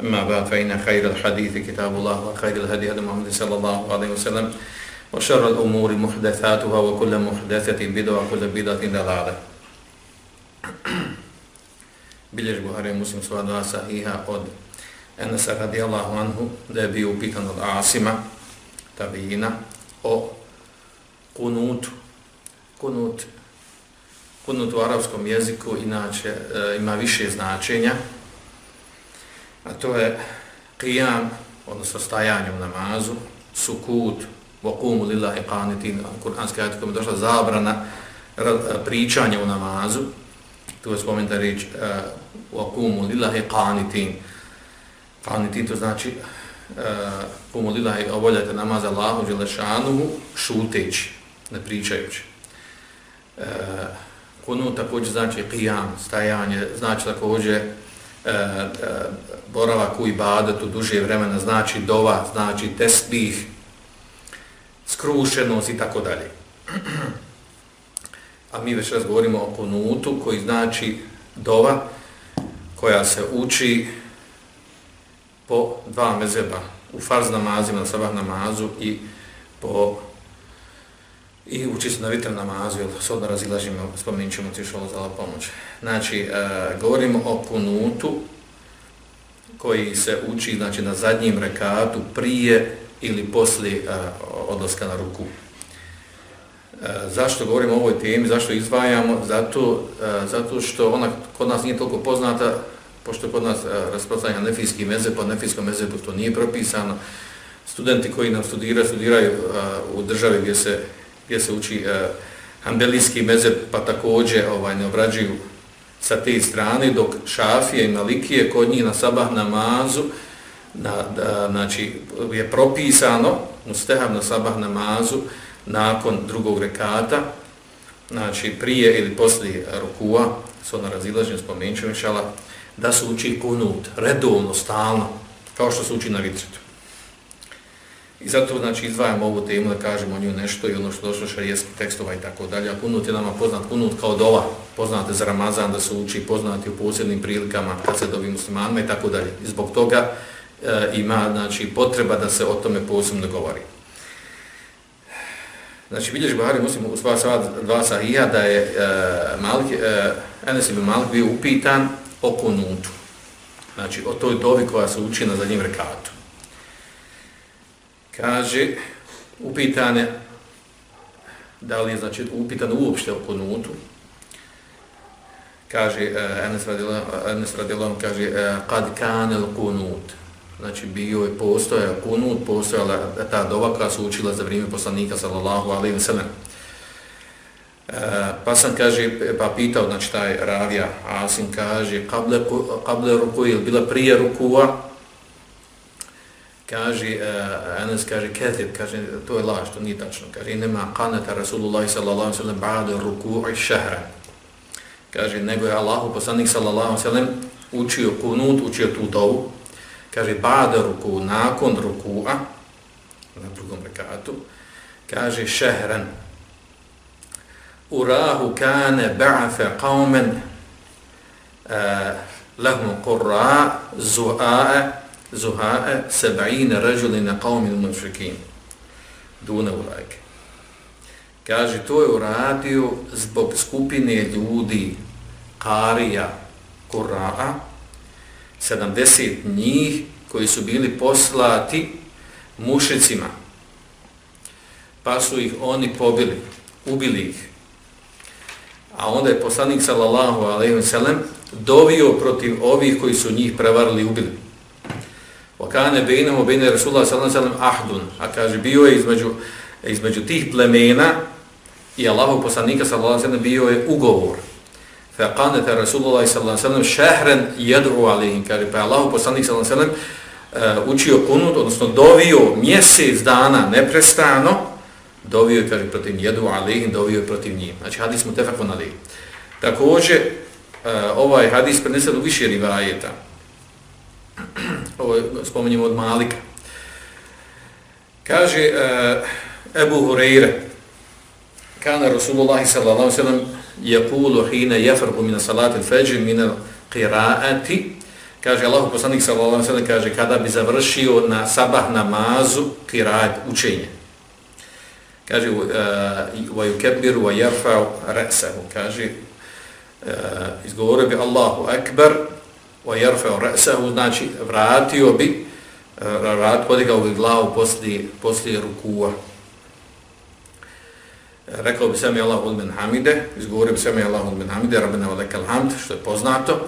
أما بعد فإن خير الحديث كتاب الله وخير الهدي هدي محمد صلى الله عليه وسلم وشر الأمور محدثاتها وكل محدثة بدعة وكل بدعة ضلالة Biljež Buhari muslim sva dva sahiha od Enesa radijallahu anhu da je bio upitan od Asima, tabijina, o kunutu. Kunut, kunut u arapskom jeziku inače e, ima više značenja, a to je qiyam, odnosno stajanje u namazu, sukut, vokumu lillahi qanitin, kuranski ajat kojom je došla zabrana pričanja u namazu, tu je spomenuta riječ e, vokumu lillahi qanitin, qanitin to znači e, kumu uh, lillahi oboljate namaz Allahu dželešanuhu šuteći, ne pričajući. Uh, kunu također znači qiyam, stajanje, znači također E, e, boravak u ibadetu duže vremena, znači dova, znači tesbih, skrušenost i tako dalje. A mi već razgovorimo o kunutu koji znači dova koja se uči po dva mezeba u farz namazima, na sabah namazu i po i uči se na vitr namazu, jer se odmah razilažimo, spomenut ćemo ti šolo za pomoć. Znači, e, govorimo o kunutu koji se uči znači, na zadnjim rekatu prije ili poslije e, odlaska na ruku. E, zašto govorimo o ovoj temi, zašto izvajamo? Zato, e, zato što ona kod nas nije toliko poznata, pošto kod nas e, rasprostanja nefijski meze, po nefijskom mezebu to nije propisano. Studenti koji nam studiraju, studiraju e, u državi gdje se, gdje se uči e, uh, ambelijski mezeb, pa takođe ovaj, ne obrađuju sa te strane, dok šafije i malikije kod njih na sabah namazu, na, da, znači, je propisano mustehab na sabah namazu nakon drugog rekata, znači prije ili poslije rukua, s ono razilaženje spomenut ću inšala, da se uči kunut, redovno, stalno, kao što se uči na vitretu. I zato znači izdvajamo ovu temu da kažemo o nju nešto i ono što došlo šarijetskih tekstova i tako dalje. A kunut je nama poznat, kunut kao dova, poznate za Ramazan da se uči, poznati u posebnim prilikama kad se dobi muslimanima i tako dalje. I zbog toga e, ima znači, potreba da se o tome posebno govori. Znači, vidiš Bahari muslim u sva sva dva sahija da je e, Malik, e, Enes ibn Malik bio upitan o kunutu. Znači, o toj dovi koja se uči na zadnjem rekatu. Kaže, upitane, da li je znači, upitan uopšte o kunutu, kaže, uh, Enes radijalom kaže, uh, kad kanel kunut, znači bio je postoja kunut, postojala ta dova koja su učila za vrijeme poslanika sallallahu alaihi wa sallam. Eh, pa sam kaže, pa pitao, znači taj ravija Asim kaže, kable, kable ruku, je bila prije rukua? Kaže, uh, Enes kaže, kezir, kaže, to je laž, to nije tačno. Kaže, nema kaneta Rasulullah sallallahu alaihi wa sallam ba'da ruku i šehra. Kaže, nego je Allahu poslanik sallallahu alaihi wa sallam učio kunut, učio tu dovu, kaže ba'da ruku, nakon ruku'a, na drugom rekatu, kaže šehran, urahu kane ba'afe qawmen uh, lahum qurra zu'a'e zuha'e seba'ine ređulina qawmin mušrikin dune ulajke. Kaže, to je uradio zbog skupine ljudi, Karija, Kura'a, 70 njih koji su bili poslati mušicima, pa su ih oni pobili, ubili ih. A onda je poslanik sallallahu alejhi ve sellem dovio protiv ovih koji su njih prevarili i ubili. Vakane kana bainahum rasulullah sallallahu alejhi ve sellem ahdun. A kaže bio je između između tih plemena i Allahov poslanika sallallahu alejhi ve sellem bio je ugovor. Fa qanata rasulullah sallallahu alejhi ve sellem shahran yad'u alayhim. Kaže pa Allahov poslanik sallallahu alejhi ve sellem uh, eh, učio kunut, odnosno dovio mjesec dana neprestano dovio je, kaže, protiv jedu alihim, dovio je protiv njim. Znači, hadis mu tefakon alihim. Također, uh, ovaj hadis prenesen u više rivajeta. Ovo spominjemo od Malika. Kaže uh, Ebu Hureyre, kana Rasulullah sallallahu sallam jakulu hine jefrbu mina salati feđi mina qiraati, kaže Allah poslanik sallallahu sallam, kaže kada bi završio na sabah namazu qiraat učenje. Kaže e, wa yukabbiru wa yarfa'u ra'sahu. Kaže uh, izgovorio bi Allahu akbar wa jerfeo resehu, znači vratio bi eh, vrat podigao bi glavu posle posle rukua rekao bi sami Allah min hamide izgovorio bi sami Allah min hamide rabbena wa lakal hamd što je poznato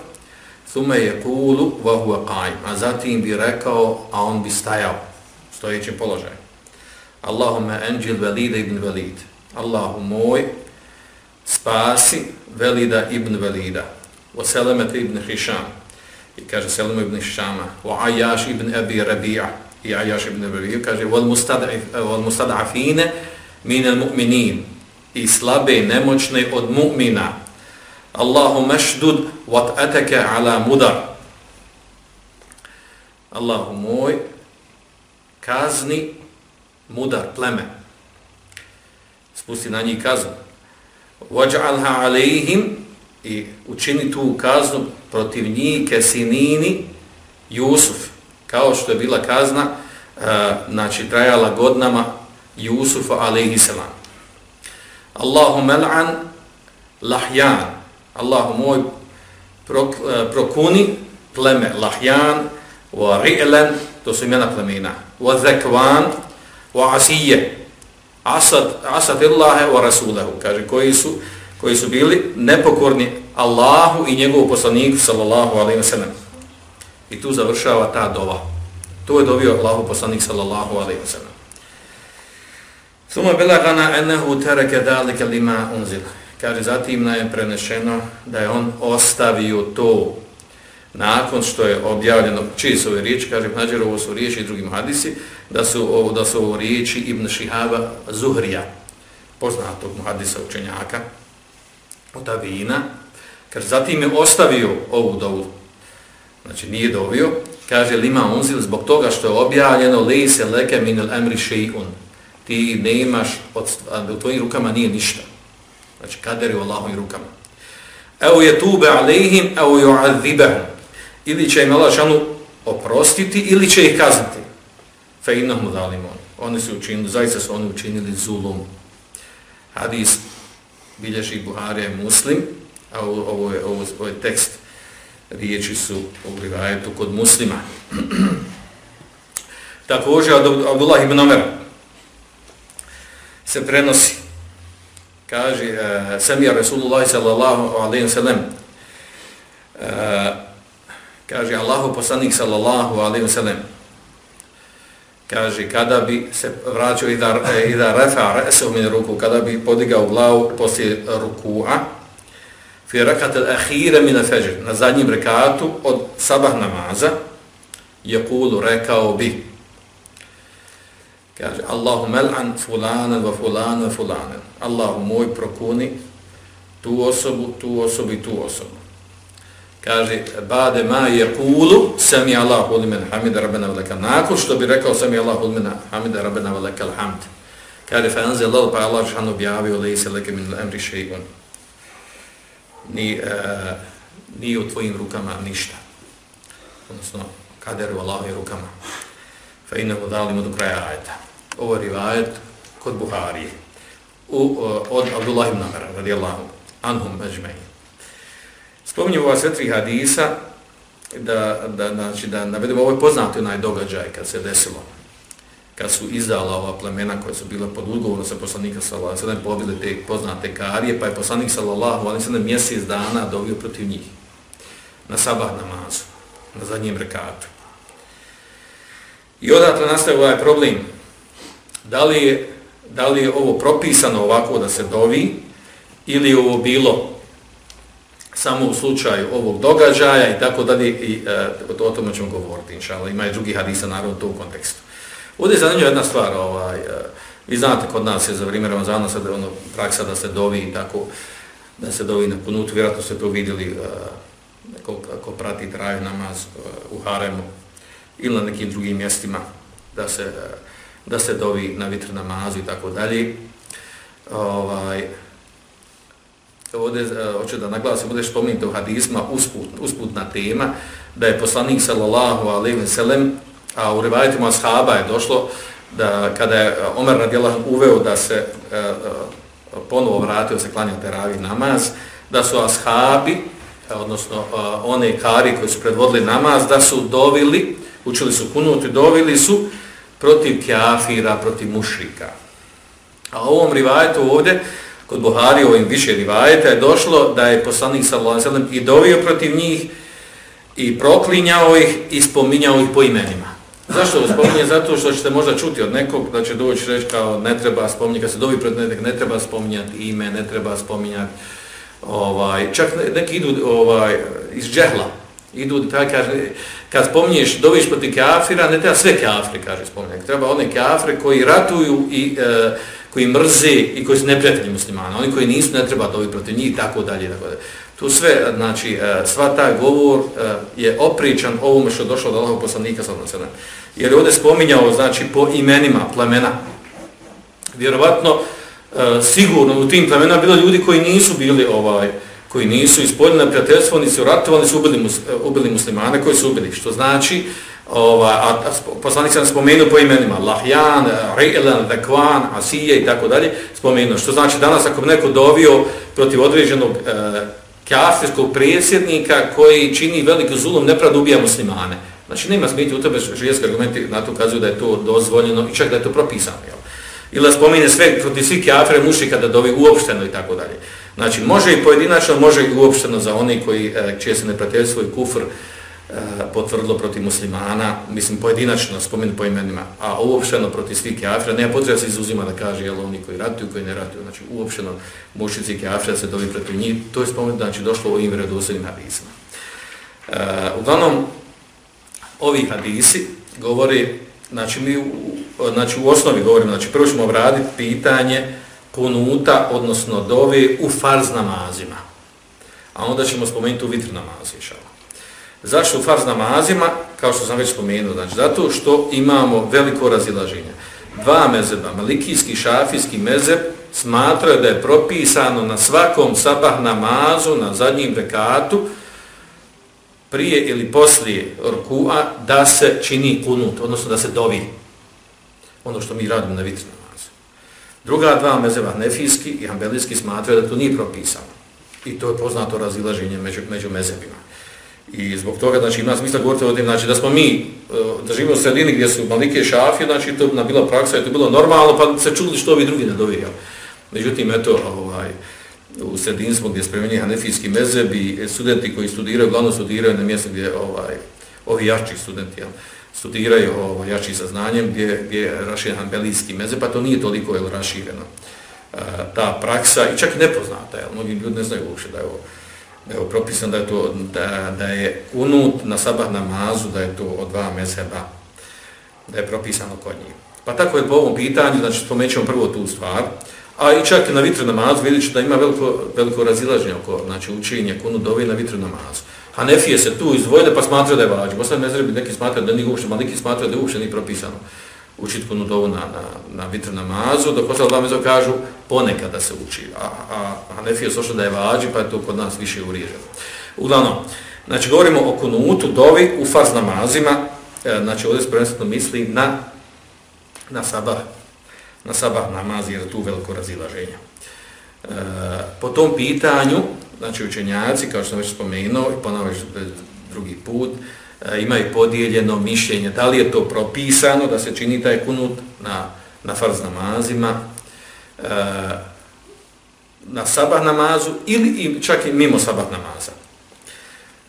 thumma yaqulu wa huwa qa'im a zatim bi rekao a on bi stajao stojeći položaj Allahumma anjil velide ibn Velid. Allahu moj, spasi Velida ibn Velida. Wa ibn Hišam. I kaže Selam ibn Šama, Wa Ayash ibn Abi Rabi'a. I Ayash ibn Abi Rabi'a. Kaže, wal mustad'afine min al mu'minin. I slabe, nemoćne od mu'mina. Allahu mašdud wat ataka ala mudar. Allahu moj, kazni mudar, pleme. Spusti na njih kaznu. Vaj'alha alejhim i učini tu kaznu protiv njih kesinini Jusuf. Kao što je bila kazna, e, znači trajala godnama Jusufa alejhi selam. Allahu mel'an lahjan. Allahu moj prok, e, prokuni pleme lahjan wa ri'lan, to su imena plemena. Wa zakwan, wa asije asad asad illahi wa rasulahu kaže koji su koji su bili nepokorni Allahu i njegovu poslaniku sallallahu alaihi ve sallam. i tu završava ta dova to je dovio Allahu poslanik sallallahu alaihi ve sallam. Suma belagana enehu tereke dalike lima unzila. Kaže, zatim nam je prenešeno da je on ostavio to nakon što je objavljeno, čiji su ove riječi, kaže Mađer, ovo su riječi i drugim hadisi, da su ovo, da su ovo riječi Ibn Šihaba Zuhrija, poznatog hadisa učenjaka, od Abina, kaže, zatim je ostavio ovu dovu, znači nije dovio, kaže Lima Unzil, zbog toga što je objavljeno, li leke minel emri še'un, ti ne imaš, od, u tvojim rukama nije ništa. Znači, kader je u Allahovim rukama. Evo je tube alejhim, evo je azibahum ili će im Allah šanu oprostiti ili će ih kazniti. Fe innahmu zalimun. Oni su učinili, zaista su oni učinili zulum. Hadis bilježi Buharija Muslim, a ovo je, ovo, ovo je tekst, riječi su u rivajetu kod muslima. Također od Abdullah ibn Omer se prenosi, kaže, e, uh, Semija Rasulullah sallallahu alaihi wa sallam, uh, e, kaže Allahu poslanik sallallahu alaihi ve sellem kaže kada bi se vraćao i da e, i da rafa ra'su min ruku kada bi podigao glavu posle ruku'a fi rakat al-akhira min al-fajr na zadnjem rekatu od sabah namaza je kulu rekao bi kaže Allahu mal'an fulana wa fulana fulana Allahu moj prokuni tu osobu tu osobu i tu osobu kaže bade ma je kulu sami Allahu liman hamida rabbena wa nakon što bi rekao sami Allahu liman hamida rabbena wa hamd. Kaže fa anze pa Allah pa Allah šan objavio laysa leke min al-amri ni e, uh, ni u tvojim rukama ništa. Odnosno kader u Allahovim rukama. Fa innahu dalimo do kraja ajeta. Ovo rivajet kod Buharije. U, uh, od Abdullah ibn Amara radijallahu anhum ajma'in. Spominju ova sve tri hadisa da, da, znači, da navedemo ovo je poznati onaj događaj kad se desilo. kad su izdala ova plemena koja su bila pod ugovorom sa poslanika sallallahu alejhi ve sellem te poznate karije pa je poslanik sallallahu alejhi ve sellem mjesec dana dovio protiv njih na sabah namazu na zadnjem rekatu i odatle nastaje ovaj problem da li je da li je ovo propisano ovako da se dovi ili je ovo bilo samo u slučaju ovog događaja i tako dalje i e, o tome ćemo govoriti inshallah ima i drugi hadisa naravno to u kontekstu. Ovdje je zanimljiva jedna stvar, ovaj, e, vi znate kod nas je za vrijeme Ramazana sad ono, praksa da se dovi i tako, da se dovi na punutu, vjerojatno ste to vidjeli e, ko, ko prati traju namaz e, u Haremu ili na nekim drugim mjestima, da se, e, da se dovi na vitr namazu i tako dalje. Ovaj, ovdje uh, hoću da naglasim, budeš spomenuti u hadisma usput, usputna tema, da je poslanik sallallahu alaihi wa sallam A u rivajetima ashaba je došlo da kada je Omer radijelah uveo da se e, e ponovo vratio se klanja teravi namaz, da su ashabi, e, odnosno uh, one kari koji su predvodili namaz, da su dovili, učili su kunuti, dovili su protiv kjafira, protiv mušrika. A u ovom rivajetu ovdje, kod Buhari, ovim više rivajeta, je došlo da je poslanik sallallahu alejhi i dovio protiv njih i proklinjao ih i spominjao ih po imenima. Zašto ovo spominje? Zato što ćete možda čuti od nekog da će doći reći kao ne treba spominjati, kad se dovi protiv nekog, ne treba spominjati ime, ne treba spominjati, ovaj, čak neki idu ovaj, iz džehla, idu, taj kaže, kad spominješ, doviš protiv kafira, ne treba sve kafire, kaže spominjati, treba one kafire koji ratuju i e, koji mrze i koji su neprijatelji muslimana, oni koji nisu, ne treba dobiti protiv njih, tako dalje, tako dalje. Tu sve, znači, e, sva ta govor e, je opričan ovome što je došlo od Allahog poslanika, sallam sallam. Jer je ovdje spominjao, znači, po imenima plemena. Vjerovatno, e, sigurno, u tim plemena bilo ljudi koji nisu bili, ovaj, koji nisu ispoljili na prijateljstvo, oni su ratovali, su ubili, mus, ubili muslimane koji su ubili. Što znači, Ova, a, a poslanik sam spomenuo po imenima, Lahjan, Reilan, Dekvan, Asije i tako dalje, spomenuo. Što znači, danas ako bi neko dovio protiv određenog e, kafirskog presjednika koji čini veliki zulom nepravdu ubija muslimane. Znači, nema smiti u tebe žijeski argumenti na to ukazuju da je to dozvoljeno i čak da je to propisano. Jel? Ili da spomine sve protiv svih kafire muši kada dovi uopšteno i tako dalje. Znači, može i pojedinačno, može i uopšteno za oni koji, e, čije se neprateljstvo i kufr, E, Eh, potvrdilo protiv muslimana, mislim pojedinačno spomenu po imenima, a uopšteno protiv svih kafira, nema potreba se izuzima da kaže jel oni koji ratuju, koji ne ratuju, znači uopšteno mušici kafira se dobi protiv njih, to je spomenu, znači došlo u ovim vredosljenim hadisima. E, uglavnom, ovi hadisi govori, znači mi u, znači u osnovi govorimo, znači prvo ćemo obraditi pitanje kunuta, odnosno dove u farz namazima, a onda ćemo spomenuti u vitr namazi, šala. Zašto u farz namazima? Kao što sam već spomenuo, znači zato što imamo veliko razilaženje. Dva mezeba, malikijski i šafijski mezeb, smatraju da je propisano na svakom sabah namazu, na zadnjim rekatu, prije ili poslije rukua, da se čini kunut, odnosno da se dovi. Ono što mi radimo na vitri namazu. Druga dva mezeba, nefijski i ambelijski, smatraju da to nije propisano. I to je poznato razilaženje među, među mezebima. I zbog toga, znači, ima smisla govoriti o tim, znači, da smo mi, e, da živimo u sredini gdje su malike i šafije, znači, to na bila praksa je to bilo normalno, pa se čuli što ovi drugi ne dovijaju. Međutim, eto, ovaj, u sredini smo gdje spremeni hanefijski mezeb i e, studenti koji studiraju, glavno studiraju na mjestu gdje, ovaj, ovi jači studenti, jel? studiraju ovaj, jači sa znanjem, gdje, gdje je raširen hanbelijski mezeb, pa to nije toliko jel, rašireno. E, ta praksa, i čak i nepoznata, jel, mnogi ljudi ne znaju uopšte da je ovo evo, propisano da je to, da, da je unut na sabah namazu, da je to od dva mezheba, da je propisano kod njih. Pa tako je po ovom pitanju, znači spomećemo prvo tu stvar, a i čak na vitru namazu vidjet da ima veliko, veliko razilaženje oko znači, učenja kunu dove na vitru namazu. Hanefije se tu izdvojile pa smatraju da je vađu. Posle ne neki smatraju da nije uopšte, maliki smatraju da je uopšte nije propisano učiti kunu dovu na, na, na vitr namazu, dok ostalo dva mezo kažu ponekad da se uči, a, a, a Hanefije su da je vađi, pa je to kod nas više uriježeno. Uglavnom, znači govorimo o kunutu dovi u farz namazima, e, znači ovdje prvenstveno misli na, na sabah, na sabah namaz, jer tu veliko razilaženje. E, po tom pitanju, znači učenjaci, kao što sam već spomenuo i ponavljaju drugi put, e, E, imaju podijeljeno mišljenje. Da li je to propisano da se čini taj kunut na, na farz namazima, e, na sabah namazu ili čak i mimo sabah namaza.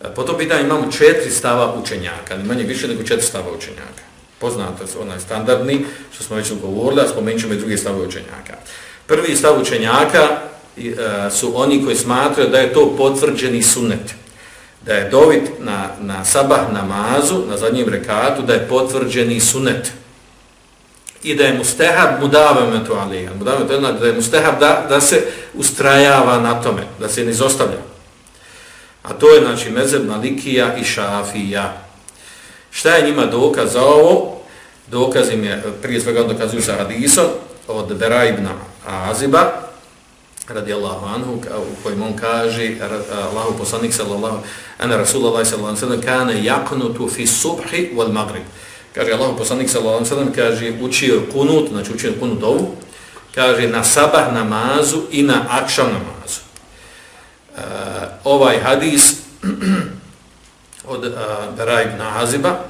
E, po tom pitanju imamo četiri stava učenjaka, ne manje više nego četiri stava učenjaka. Poznato su onaj standardni, što smo već govorili, a spomenut ćemo i drugi stave učenjaka. Prvi stav učenjaka su oni koji smatraju da je to potvrđeni sunnet. Da je dovit na, na sabah namazu, na zadnjem rekatu, da je potvrđeni sunnet. I da je mustehab mudavemetu alija. Mudavemetu alija, da je mustehab da, da se ustrajava na tome, da se ne izostavlja. A to je, znači, mezeb Malikija i Šafija. Šta je njima dokaz za ovo? Dokaz im je, prije svega dokazuju sa hadisom, od Bera ibn Aziba, radijallahu anhu, u kojem on kaže, Allahu poslanik sallallahu, ana rasulullah sallallahu alejhi ve sellem kana yaqnutu fi subhi wal maghrib. Kaže, Allahu poslanik sallallahu sallam, kaže, učio kunut, znači učio kunut ovu, kaže, na sabah namazu i na akşam namazu. Uh, ovaj hadis od uh, Bera ibn Aziba,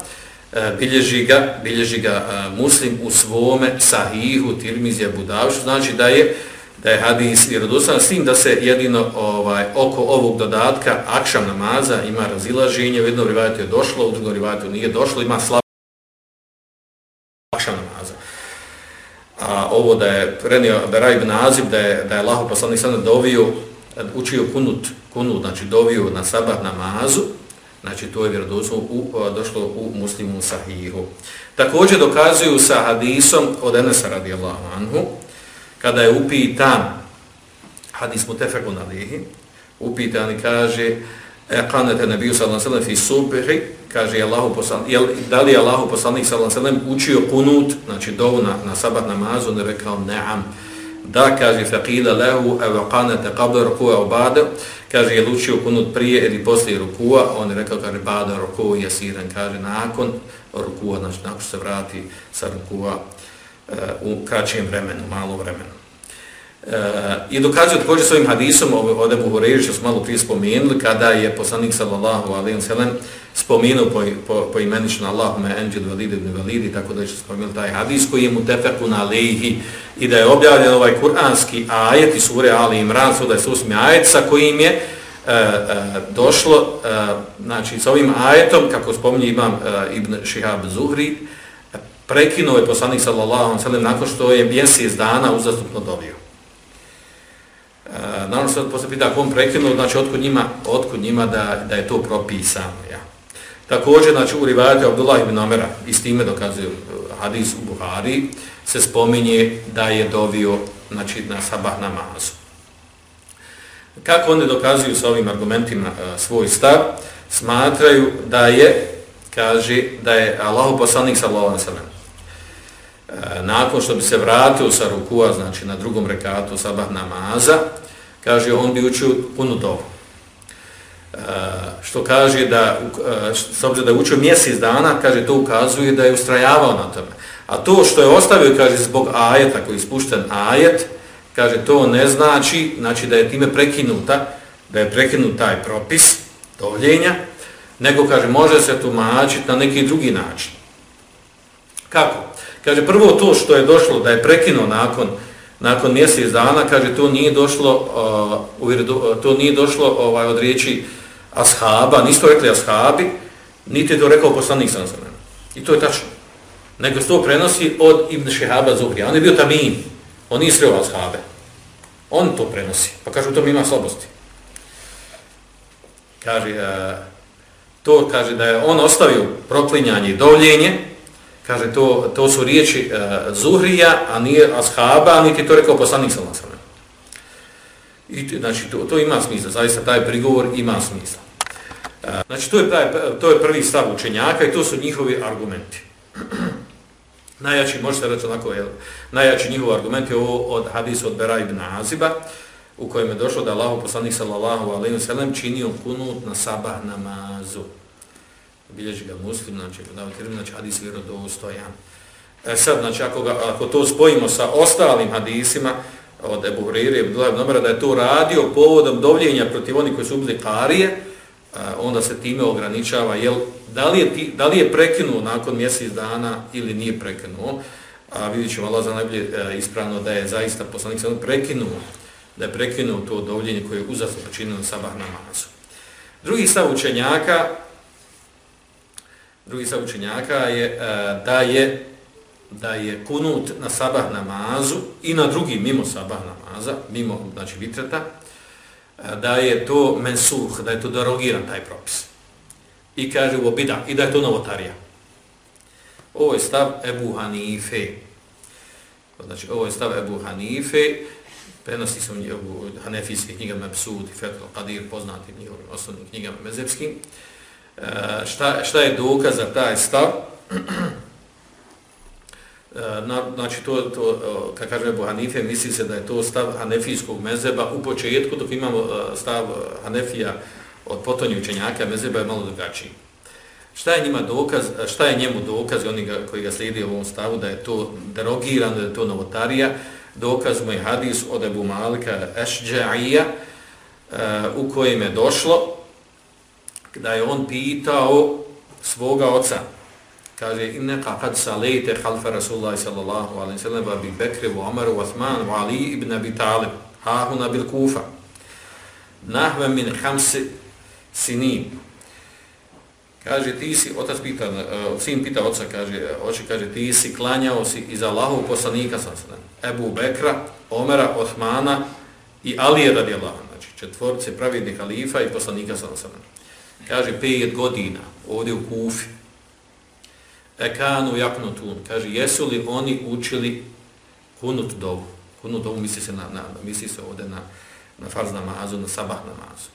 e, bilježi ga, bilježi ga uh, muslim u svome sahihu tirmizija budavšu, znači da je da je hadis vjerodostan s tim da se jedino ovaj oko ovog dodatka akšam namaza ima razilaženje, u jednom rivajatu je došlo, u drugom rivajatu nije došlo, ima slab akšam namaza. A ovo da je prenio Beraj ibn Azib, da je, da je Allah poslanik sada dovio, učio kunut, kunut, znači dovio na sabah namazu, Znači, to je vjerodostojno došlo u muslimu sahihu. Također dokazuju sa hadisom od Enesa radijallahu anhu, kada je upitan, hadis mutefekun alihi, upitan i kaže, e, kanete nebiju sallam sallam fi subhi, kaže, Allahu poslanik, jel, da li je Allahu poslanik sallam sallam učio kunut, znači dovu na, na sabat namazu, on je rekao, neam, da, kaže, faqila lehu, evo kanete qabla ruku'a ubada, kaže, je učio kunut prije ili poslije rukua, on je rekao, kaže, bada ruku yasiran kaže, nakon rukua, znači, nakon se vrati sa rukua u kraćem vremenu, malo vremenu. E, I dokazuje također svojim hadisom od Ebu Horeji, što smo malo prije spomenuli, kada je poslanik sallallahu alaihi wa sallam spomenuo po, po, po imenično Allahume enđel validi ibn validi, tako da je spomenuo taj hadis koji je mu tefeku na lehi i da je objavljen ovaj kuranski ajet iz sure Ali Imran, da je susmi ajet sa kojim je e, e, došlo, e, znači s ovim ajetom, kako spominje imam e, Ibn Šihab Zuhri, prekinuo je poslanik sallallahu alejhi ve sellem nakon što je mjesec dana uzastopno dobio. Uh, naravno se posle pita kom prekinuo, znači otkud njima, otkud njima da, da je to propisano. Ja. Također, znači u rivajatu Abdullah ibn Amera, i s time dokazuje e, hadis u Buhari, se spominje da je dovio znači, na sabah namazu. Kako oni dokazuju sa ovim argumentima e, svoj stav? Smatraju da je, kaže, da je Allah poslanik sallallahu alaihi sallam, E, nakon što bi se vratio sa rukua, znači na drugom rekatu sabah namaza, kaže on bi učio punu dobu. E, što kaže da, e, s obzirom da je učio mjesec dana, kaže to ukazuje da je ustrajavao na tome. A to što je ostavio, kaže, zbog ajeta koji je ispušten ajet, kaže, to ne znači, znači da je time prekinuta, da je prekinut taj propis dovljenja, nego, kaže, može se tumačiti na neki drugi način. Kako? Kaže, prvo to što je došlo, da je prekinuo nakon, nakon mjesec dana, kaže, to nije došlo, uh, to nije došlo ovaj, od riječi ashaba, nisu to rekli ashabi, niti je to rekao poslanik sam za I to je tačno. Nego se to prenosi od Ibn Šehaba Zuhri. On je bio tamin. On nije sreo ashabe. On to prenosi. Pa kaže, u tom ima slabosti. Kaže, uh, to kaže da je on ostavio proklinjanje i dovljenje, kaže, to, to su riječi uh, Zuhrija, a nije ashaba, niti to rekao poslanik sam za I znači, to, to ima smisla, zaista taj prigovor ima smisla. E, znači, to je, taj, to je prvi stav učenjaka i to su njihovi argumenti. najjači, možete reći onako, jel, najjači njihov argument je ovo od hadisa od Bera ibn Aziba, u kojem je došlo da je Allah poslanik sallallahu alaihi wa sallam činio kunut na sabah namazu. Bilježi ga muslim, znači, znači hadis vjerodostojan. E sad, znači, ako, ga, ako to spojimo sa ostalim hadisima, od Ebu Huriri, da je to radio povodom dovljenja protiv onih koji su bili karije, e, onda se time ograničava jel, da li je, ti, da li je prekinuo nakon mjesec dana ili nije prekinuo, a vidjet ćemo Allah za najbolje e, ispravno da je zaista poslanik se prekinuo, da je prekinuo to dovljenje koje je uzasno počinio na sabah namazu. Drugi stav učenjaka, drugi sa učenjaka je e, da je da je kunut na sabah namazu i na drugi mimo sabah namaza, mimo znači vitreta, e, da je to mensuh, da je to derogiran taj propis. I kaže u obida, i da je to novotarija. Ovo je stav Ebu Hanife. Znači, ovo je stav Ebu Hanife, prenosi se u Hanefijskih knjigama Psud i Fetul Qadir, poznati njihovim osnovnim knjigama mezepskim. E, šta, šta je dokaz za taj stav? E, na, znači to, to e, kad kaže Ebu Hanife, misli se da je to stav Hanefijskog mezeba u početku, dok imamo stav Hanefija od potonje učenjaka, mezeba je malo drugačiji. Šta je njima dokaz, šta je njemu dokaz, oni ga, koji ga slijedi u ovom stavu, da je to derogirano, da je to novotarija, dokaz mu je hadis od Ebu Malika Ešđa'ija, u kojem je došlo, da je on pitao svoga oca, kaže, inneka kad salejte halfa Rasulullah sallallahu alaihi sallam, bi Bekri, u Omaru, u Osman, u Ali ibn Abi Talib, hahuna bil kufa, nahve min hamsi sinin, Kaže, ti si, otac pita, uh, sin pita oca, kaže, oče, kaže, ti si klanjao si iz Allahov poslanika, sam se Ebu Bekra, Omera, Osmana i Alije radijallahu, znači četvorce pravidnih halifa i poslanika, sam se Kaže, pet godina, ovdje u Kufi, Ekanu jaknutun, kaže, jesu li oni učili kunut dovu? Kunut dovu misli se, na, na, misli se ovdje na, na farz namazu, na sabah namazu.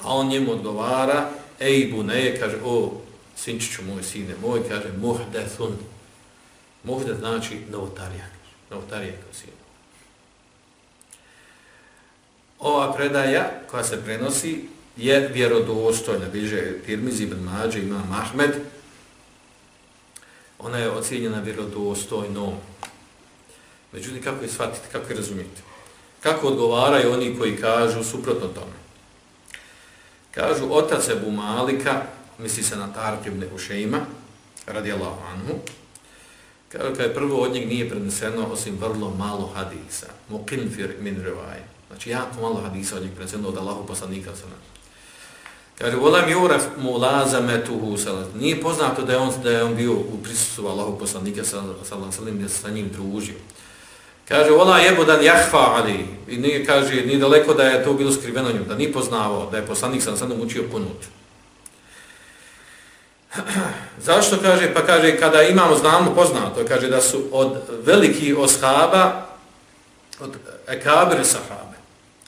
A on njemu odgovara, ej buneje, kaže, o, sinčiću moj, sine moj, kaže, muhdethun. Muhdeth znači novotarija, novotarija kao sine. Ova predaja koja se prenosi je vjerodostojna, biže Tirmizi ibn Mađe, ima Mahmed, ona je ocjenjena vjerodostojnom. Međutim, kako je shvatiti, kako je razumijeti? Kako odgovaraju oni koji kažu suprotno tome? Kažu, otac Ebu Malika, misli se na Tark ibn Ušeima, radi Allahu anhu, kažu, kad je prvo od njeg nije preneseno osim vrlo malo hadisa, muqin fir min rivaj. Znači, jako malo hadisa od njeg preneseno od Allahu poslanika sallam. Kaže, volam juraf mu sallallahu. Nije poznato da je on, da je on bio u prisustvu Allahu poslanika sallallahu alejhi ve sallam, da se sa njim družio. Kaže, vola jebodan jahfa ali, i nije, kaže, ni daleko da je to bilo skriveno njemu, da ni poznavao, da je poslanik sam sadom učio kunut. Zašto kaže? Pa kaže, kada imamo, znamo, poznato, kaže da su od velikih oshaba, od ekabir sahabe,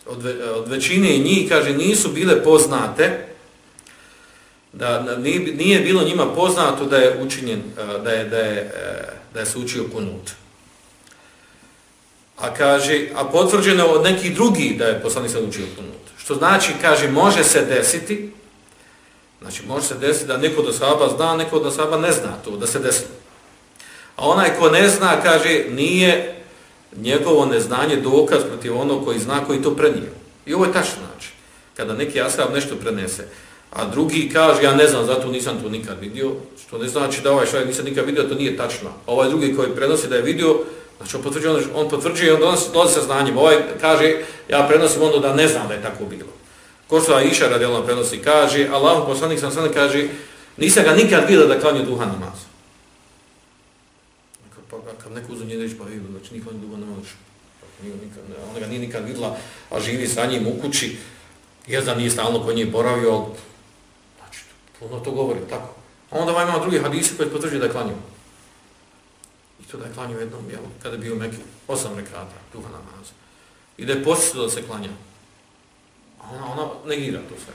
od, ve, od većine njih, kaže, nisu bile poznate, da nije bilo njima poznato da je učinjen, e, da je, da je, e, da je se učio kunut. A kaže, a potvrđeno od nekih drugih da je poslanik sad učio kunut. Što znači, kaže, može se desiti, znači može se desiti da neko od sahaba zna, neko od sahaba ne zna to, da se desilo. A onaj ko ne zna, kaže, nije njegovo neznanje dokaz protiv onog koji zna, koji to prenio. I ovo je tačno znači. Kada neki ashab nešto prenese, a drugi kaže, ja ne znam, zato nisam to nikad vidio, što ne znači da ovaj šaj nisam nikad vidio, to nije tačno. A ovaj drugi koji prenosi da je vidio, Znači on potvrđuje, on, on potvrđuje on donosi, donosi sa znanjem. Ovaj kaže, ja prenosim ono da ne znam da je tako bilo. Ko što Aisha radijalno prenosi, kaže, Allah poslanik sam sada kaže, nisam ga nikad vidio da klanje duha namaz. Pa kad neko uzu njene reći, pa vidio, znači nikad duha namaz. Ona ga nije nikad videla, a živi sa njim u kući, jer da nije stalno kod njih boravio, znači, ono to govori, tako. A onda ovaj ima drugi hadisi koji potvrđuje da je klanio to da je klanio jednom, jel, kada je bio Mekke, osam rekata, duha namaza. I da je posjetio da se klanja. A ona, ona negira to sve.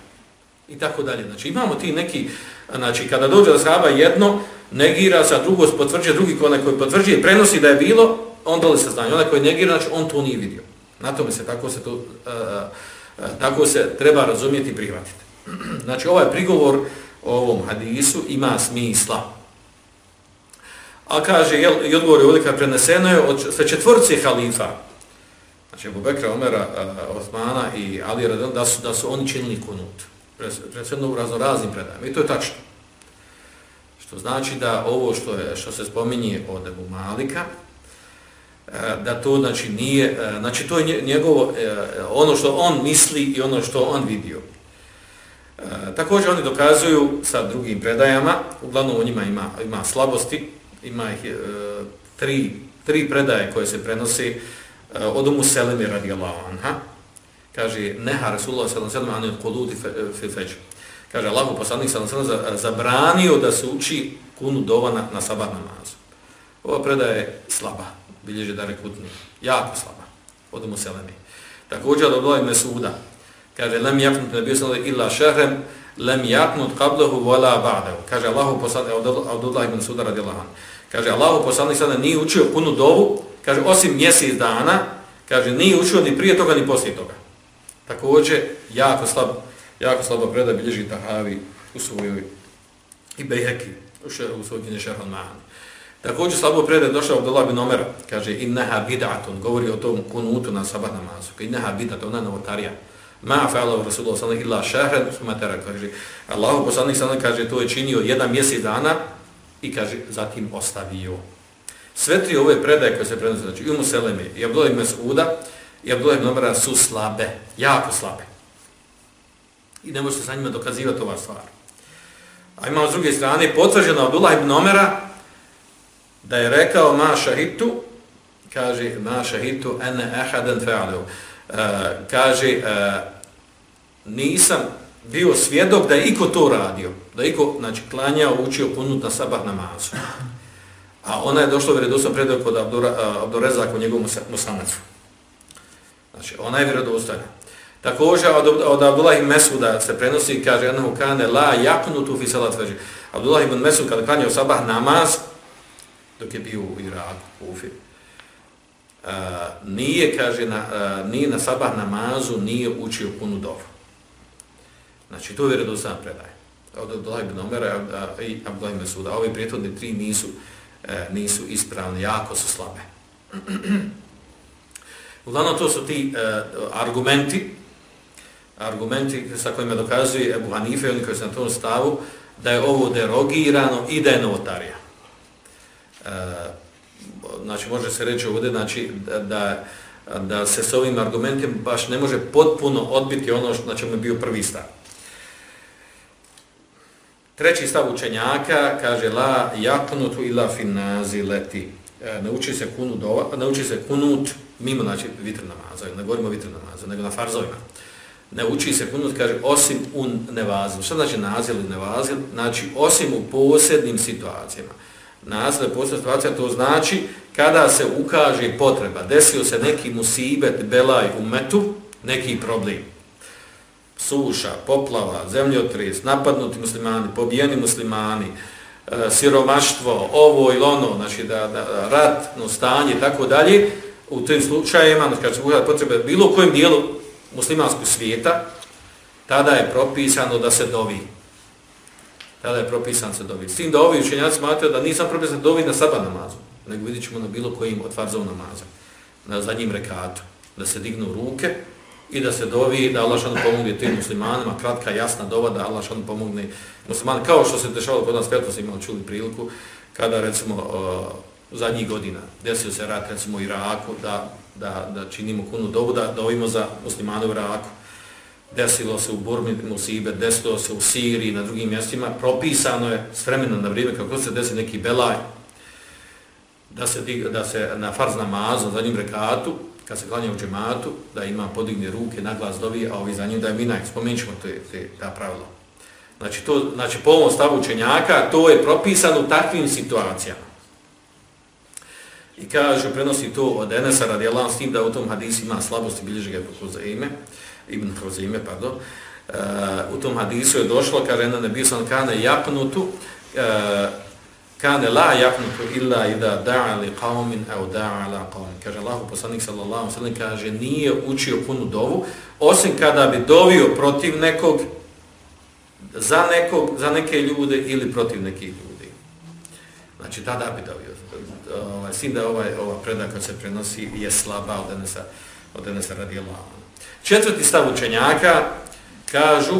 I tako dalje. Znači imamo ti neki, znači kada dođe da sahaba jedno, negira se, a drugo se potvrđuje, drugi onaj koji potvrđuje, prenosi da je bilo, on dole se znanje. Onaj koji negira, znači on to nije vidio. Na tome se tako se to, uh, uh, tako se treba razumjeti i prihvatiti. znači ovaj prigovor ovom hadisu ima smisla. A kaže, jel, i odgovor je ovdje kada preneseno je od sve četvorci halifa, znači Abu Bekra, Omera, Osmana i Ali Radel, da su, da su oni činili kunut. Preneseno u razno raznim predajama. I to je tačno. Što znači da ovo što je što se spominje od Ebu Malika, e, da to znači nije, e, znači to je njegovo, e, ono što on misli i ono što on vidio. E, također oni dokazuju sa drugim predajama, uglavnom u njima ima, ima slabosti, ima ih e, tri, tri predaje koje se prenosi e, od Umu Selemi radijallahu anha, kaže neha Rasulullah sallallahu alejhi ve sellem anil quludi fi fajr. Kaže Allahu poslanik sallallahu alejhi ve sellem zabranio da se uči kunu dova na, na sabah namazu. Ova predaja je slaba, bilježi da rekutni, jako slaba, od Muselemi. Također od Abdullah Mesuda, kaže, lem jaknut ne bio illa šehrem, lem jaknut qablahu wala ba'dahu. Kaže Allahu poslanik, Abdullah ibn Suda radi Allah. Kaže, Allahu poslanik sada nije učio punu dovu, kaže, osim mjesec dana, kaže, nije učio ni prije toga, ni poslije toga. Također, jako slab, jako slabo preda bilježi Tahavi u svojoj i Bejheki u, u svojoj knjine Šerhan Mahan. Također slabo predaj došao od Allah bin Omera, kaže inneha bid'atun, govori o tom kunutu na sabah namazu, inneha bid'atun, ona je novotarija. Ma fa'ala Rasulullah sallallahu illa shahran thumma tarak kaže Allahu poslanik sallallahu kaže to je činio jedan mjesec dana i kaže zatim ostavio. Sve tri ove predaje koje se prenose znači i u Museleme i Abdullah ibn Mas'uda i Abdullah ibn Omara su slabe, jako slabe. I ne može se sa njima dokazivati ova stvar. A imamo s druge strane potvrđeno Abdullah ibn Omara da je rekao ma šahitu, kaže ma šahitu ene ehaden fe'alu. Eh, kaže uh, nisam bio svjedok da je iko to radio, da je iko znači, klanjao, učio punut na sabah namazu. A ona je došla vjerodostojno predao kod Abdurezaka u eh, njegovom musanacu. Znači, ona je vjerodostojna. Također od, od Abdullah ibn Mesuda se prenosi, kaže, jednog kane, la jaknutu fi salat veži. Abdullah ibn Mesud, kada klanjao sabah namaz, dok je bio u Iraku, u Ufi, Eh, nije, kaže, na, eh, nije na sabah namazu, nije učio punu dovu. Znači, to je vjerodostan predaj. Od Abdullah ibn Omera eh, i Abdullah ibn Mesuda. Ovi prijetodni tri nisu, nisu ispravni, jako su slabe. Uglavnom, to su ti argumenti, argumenti sa kojima dokazuje Ebu Hanife, oni koji su na tom stavu, da je ovo derogirano i da je novotarija. E, znači, može se reći ovdje, znači, da, da se s ovim argumentima baš ne može potpuno odbiti ono što, na čemu je bio prvi stav. Treći stav učenjaka kaže la jaknutu ila fin nazilati. E, nauči se kunut, nauči se kunut mimo znači vitr namaza, ne govorimo o vitr namazu, nego na farzovima. Ne uči se kunut, kaže, osim u nevazil. Što znači nazil ili nevazil? Znači, osim u posebnim situacijama. Nazil je posebna situacija, to znači kada se ukaže potreba, desio se neki musibet, belaj u metu, neki problem. Suša, poplava, zemljotres, napadnuti muslimani, pobijeni muslimani, e, siromaštvo, ovo ili ono, znači da, da ratno stanje i tako dalje, u tim slučajima, znači kad se ugleda potrebe bilo kojem dijelu muslimanskog svijeta, tada je propisano da se dovi. Tada je propisan se dovi. S tim da ovi učenjaci smatraju da nisam propisan dovi na saba namazu, nego vidit ćemo na bilo kojim od farzov namaza, na zadnjim rekatu, da se dignu ruke i da se dovi, da Allah šanu pomogne tim muslimanima, kratka, jasna dova, da Allah šanu pomogne muslimanima, kao što se dešavalo kod nas, kada smo imali čuli priliku, kada recimo uh, zadnjih godina desio se rat recimo u Iraku, da da, da činimo kunu dovu, da dovimo za muslimane u Iraku. Desilo se u Burmi, Musibe, desilo se u Siriji, na drugim mjestima. Propisano je s vremena na vrijeme, kako se desi neki belaj, da se, da se na farz namazu, za njim rekatu, kad se klanja u džematu, da ima podigne ruke, na glas dovi, a ovi za njim da je minaj. Spomenut ćemo te, te, ta pravila. Znači, to, znači, po ovom stavu učenjaka, to je propisano u takvim situacijama. I kaže, prenosi to od Enesa radijalan s tim da u tom hadisu ima slabosti bilježi ga Huzaime, Ibn Huzime, pardon. Uh, u tom hadisu je došlo, kaže, ena nebio sam kane jaknutu, uh, kane la jaknutu illa ida da'a li qavmin au da'a la qavmin. Kaže, Allahu poslanik sallallahu sallam kaže, nije učio punu dovu, osim kada bi dovio protiv nekog, za nekog, za neke ljude ili protiv nekih ljudi. Znači, tada bi dovio ovaj, sin da ovaj, ova predaka se prenosi je slaba od Enesa, od Enesa radi Allah. Četvrti stav učenjaka kažu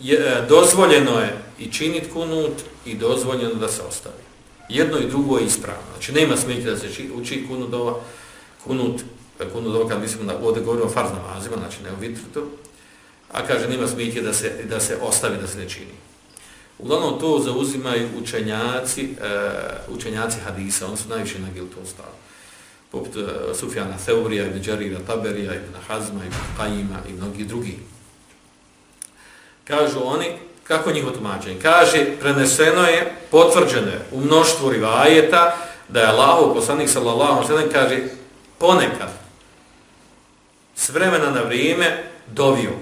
je, e, dozvoljeno je i činit kunut i dozvoljeno da se ostavi. Jedno i drugo je ispravno. Znači, nema smetnje da se uči kunut dova, kunut, e, kunut dova, kad mislimo da ovdje govorimo o farz namazima, znači ne o vitrutu, a kaže, nema smetnje da se, da se ostavi, da se ne čini. Uglavnom to zauzimaju učenjaci, uh, učenjaci hadisa, oni su najviše na gil tom stavu. Poput uh, Sufjana Theurija, Ibn Đarira Taberija, Ibn Hazma, Ibn Qajima i mnogi drugi. Kažu oni, kako njiho tumačenje? Kaže, preneseno je, potvrđeno je u mnoštvu rivajeta, da je Allah, poslanik sallallahu sallam, kaže, ponekad, s vremena na vrijeme, dovio,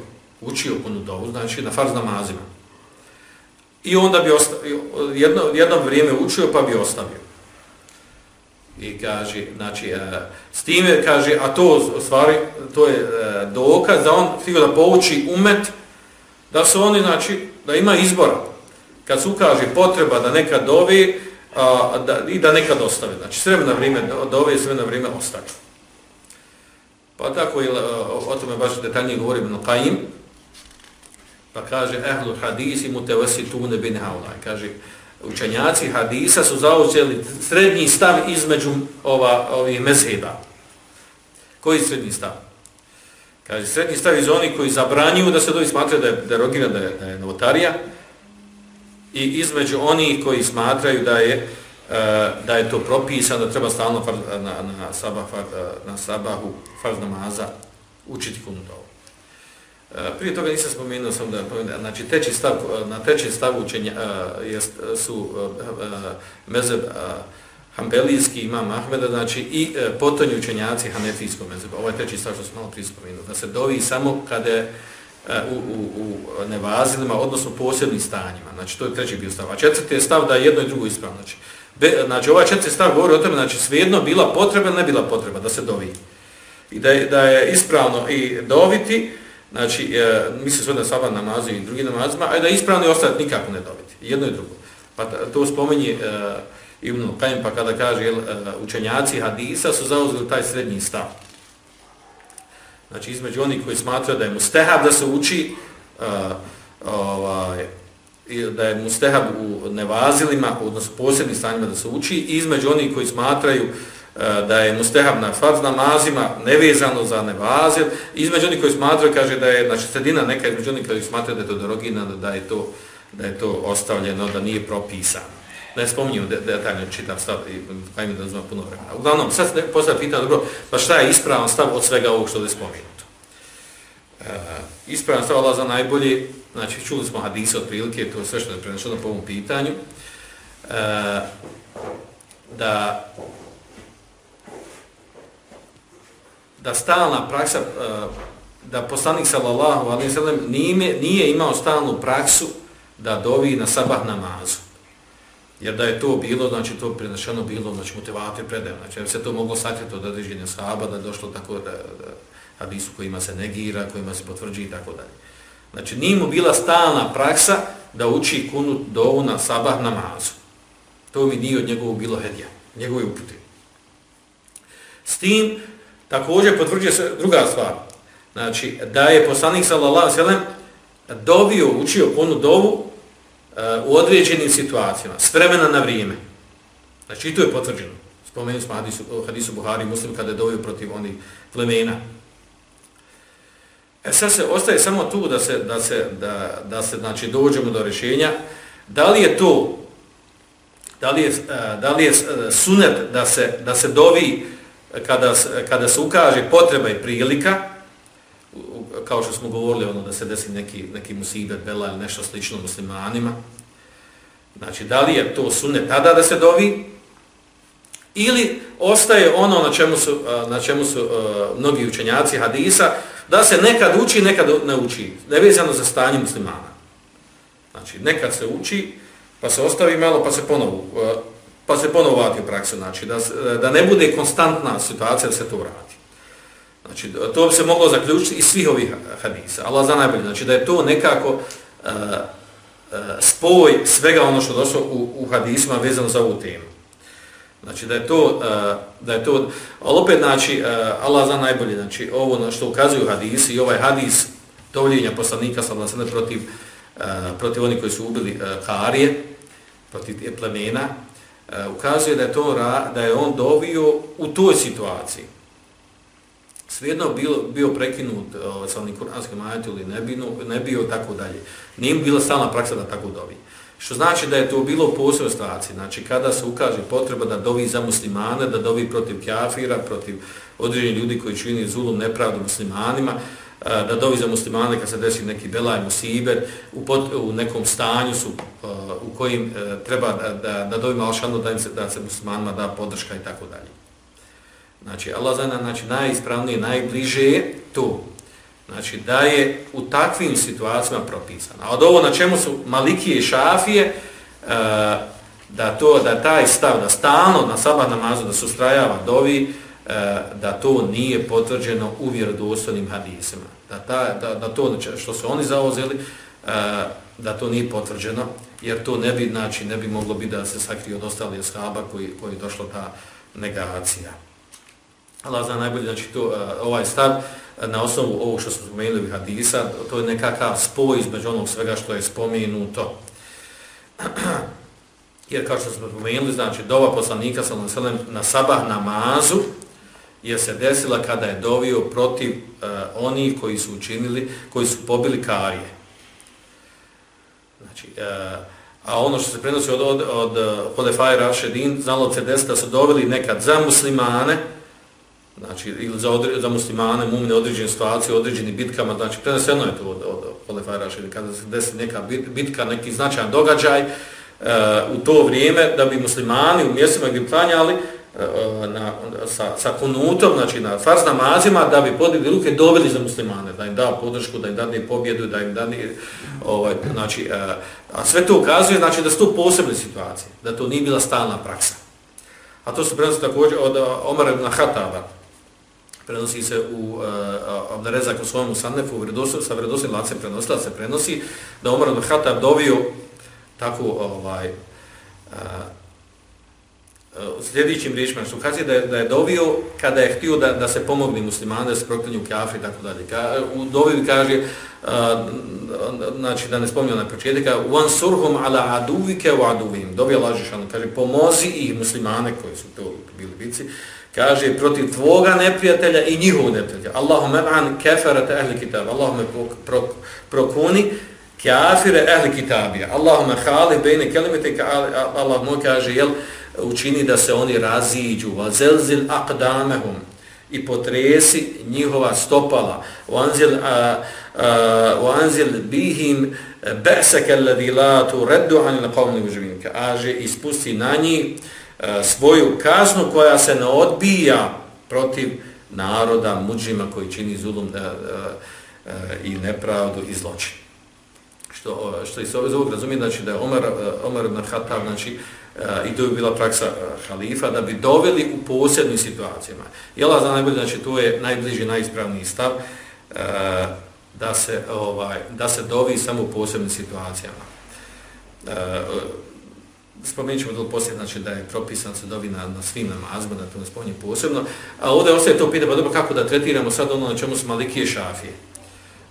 učio punu dovu, znači na farz namazima. I onda bi ostavio, jedno, jedno vrijeme učio pa bi ostavio. I kaže, znači, e, s time kaže, a to stvari, to je e, dokaz da on htio da pouči umet, da su oni, znači, da ima izbora. Kad se ukaže potreba da neka dovi a, da, i da nekad ostave. Znači, sve na vrijeme dove i sve na vrijeme ostaje. Pa tako je, e, o tome baš detaljnije govorim na Qaim, Pa kaže ehlu hadisi mutawasitun bin haulaj. Kaže učenjaci hadisa su zauzeli srednji stav između ova ovih mezheba. Koji je srednji stav? Kaže srednji stav iz oni koji zabranjuju da se dovi smatra da je derogiran, da je, da je novotarija i između oni koji smatraju da je e, da je to propisano, da treba stalno na, na, sabah, na sabahu farz namaza učiti kunutovo. E, prije toga nisam spomenuo sam da znači treći stav e, na trećem stavu učenja e, jest su uh, mezheb Hanbelijski imam Ahmeda znači i uh, potonji učenjaci Hanefijskog mezheba. Ovaj treći stav što sam malo prije spomenuo da se dovi samo kada je u, u, u nevazilima, odnosno posebnim stanjima. Znači, to je treći bio stav. A četvrti je stav da je jedno i drugo ispravno. Znači, be, znači ovaj četvrti stav govori o tome, znači, svejedno bila potreba ili ne bila potreba da se dovi. I da je, da je ispravno i doviti, znači, e, misli sve da saba namazu i drugi namazima, a da ispravno i ostati nikako ne dobiti. Jedno i drugo. Pa to spomenje e, Ibn Qaim, pa kada kaže jel, e, učenjaci hadisa su zauzeli taj srednji stav. Znači, između onih koji smatraju da je mustehab da se uči, e, ovaj, da je mustehab u nevazilima, odnosno posebnim stanjima da se uči, i između onih koji smatraju E, da je mustehab na farz namazima nevezano za nevazir, između onih koji smatraju, kaže da je, znači sredina neka između onih koji smatraju da je to drogina, da je to, da je to ostavljeno, da nije propisano. Ne spominju detaljno čitam stav i pa mi da uzmem puno vremena. Uglavnom, sad se postavlja pitanje, dobro, pa šta je ispravan stav od svega ovog što je spominuto? E, ispravan stav Allah za najbolji, znači čuli smo hadise od prilike, to je sve što je prenešeno po ovom pitanju, e, da da stalna praksa, e, da poslanik sallallahu alaihi sallam nije, nije imao stalnu praksu da dovi na sabah namazu. Jer da je to bilo, znači to prinašeno bilo, znači motivator predajem, znači se to moglo sakriti od određenja sahaba, da je došlo tako da, da hadisu kojima se negira, kojima se potvrđi i tako dalje. Znači nije mu bila stalna praksa da uči kunut dovu na sabah namazu. To mi nije od njegovog bilo hedija, njegove upute. S tim, Također potvrđuje se druga stvar. Znači, da je poslanik sallallahu alejhi ve dovio, učio onu dovu eh, u određenim situacijama, s vremena na vrijeme. Znači, i to je potvrđeno. Spomenuli smo hadisu, eh, hadisu Buhari muslim kada je dovio protiv onih plemena. E sad se ostaje samo tu da se, da se, da, da se znači, dođemo do rješenja. Da li je to, da li je, eh, da li je sunet da se, da se dovi kada, kada se ukaže potreba i prilika, kao što smo govorili, ono da se desi neki, neki musibet, bela ili nešto slično muslimanima, znači da li je to sunne tada da se dovi, ili ostaje ono na čemu su, na čemu su uh, mnogi učenjaci hadisa, da se nekad uči, nekad ne uči, nevezano za stanje muslimana. Znači, nekad se uči, pa se ostavi malo, pa se ponovo uh, pa se ponovo vrati u praksu, znači da, da ne bude konstantna situacija da se to vrati. Znači, to bi se moglo zaključiti iz svih ovih hadisa, Allah za najbolje, znači da je to nekako uh, uh, spoj svega ono što došlo u, u hadisima vezano za ovu temu. Znači da je to, uh, da je to, ali opet znači, uh, Allah za najbolje, znači ovo na što ukazuju hadisi i ovaj hadis dovoljenja poslanika sa vlasene protiv, uh, protiv onih koji su ubili uh, Karije, protiv plemena, E, ukazuje da je, to, da je on dovio u toj situaciji. Svejedno bio, bio prekinut uh, sa onim kuranskim ajetom ili ne bio, ne bio tako dalje. Nije bila stalna praksa da tako dovi. Što znači da je to bilo posebno situacije. Znači kada se ukaže potreba da dovi za muslimane, da dovi protiv kafira, protiv određenih ljudi koji čini zulum nepravdu muslimanima, uh, da dovi za muslimane kad se desi neki belaj musibet, u, pot, u nekom stanju su u kojim e, treba da, da, da dovi malšanu da, im se, da se muslimanima da podrška i tako dalje. Znači, Allah zna, znači, najispravnije, najbliže je to. Znači, da je u takvim situacijama propisano. A od ovo na čemu su Malikije i Šafije, e, da to da taj stav, da stalno na sabah namazu, da se ustrajava dovi, E, da to nije potvrđeno u vjerodostojnim hadisima. Da, ta, da, da to znači, što su oni zauzeli, e, da to nije potvrđeno, jer to ne bi, znači, ne bi moglo biti da se sakrije od ostalih ashaba koji, koji je došla ta negacija. Allah zna najbolje, znači to, e, ovaj stav na osnovu ovog što smo spomenuli u hadisa, to je nekakav spoj između onog svega što je spomenuto. Jer kao što smo spomenuli, znači dova poslanika sa sellem na sabah namazu je se desila kada je dovio protiv uh, onih koji su učinili, koji su pobili karije. Znači, uh, a ono što se prenosi od, od, od, od Hodefaj Rašedin, znalo se desiti da su doveli nekad za muslimane, znači ili za, odre, za muslimane, mumine, određene situacije, određeni bitkama, znači preneseno je to od, od Holefaj Rašedin, kada se desi neka bitka, neki značajan događaj uh, u to vrijeme, da bi muslimani u mjestima gdje planjali, uh, Eh, na, sa, sa kunutom, znači na farz namazima, da bi podigli ruke dobili za muslimane, da im da podršku, da im dadne pobjedu, da im dadne, ovaj, znači, a, a sve to ukazuje, znači da su to posebne situacije, da to nije bila stalna praksa. A to se prenosi također od eh, Omar ibn Hataba, prenosi se u uh, Abderezak u svojom Sannefu, sa vredosim lacem prenosila se prenosi, da Omar ibn Hatab dovio tako ovaj, uh, E, sljedećim riječima, su kaže da je, da je dovio kada je htio da, da se pomogne muslimane, da se proklinju kafri i tako dalje. Ka, e, u doviju kaže, a, znači da ne spomnio na početka, uan surhum ala aduvike u aduvim, dovio lažišan, kaže, pomozi ih muslimane koji su to bili bici, kaže protiv tvoga neprijatelja i njihovog neprijatelja. Allahume an keferate ehli kitab. Allahume prokuni kafire ehli kitabija. Allahume hali bejne kelimite Allah moj kaže jel učini da se oni raziđu. Va zelzil aqdamehum i potresi njihova stopala. Wanzil wanzil bihim ba'saka alladhi la turaddu an alqawmi mujrimin. Kaže ispusti na njih svoju kaznu koja se ne odbija protiv naroda, muđima koji čini zulum e, e, i nepravdu i zločin. Što, što iz ovog razumije, znači da je Omar, Omar ibn Khattab, znači, i to je bila praksa e, halifa, da bi doveli u posebnim situacijama. Jela za najbolje, znači to je najbliži, najispravniji stav, e, da se, ovaj, da se dovi samo u posebnim situacijama e, spomenut ćemo to poslije, znači da je propisan se dovi na, na svim namazima, da to ne spominje posebno. A ovdje ostaje to pitanje, pa dobro, kako da tretiramo sad ono na čemu su malikije šafije?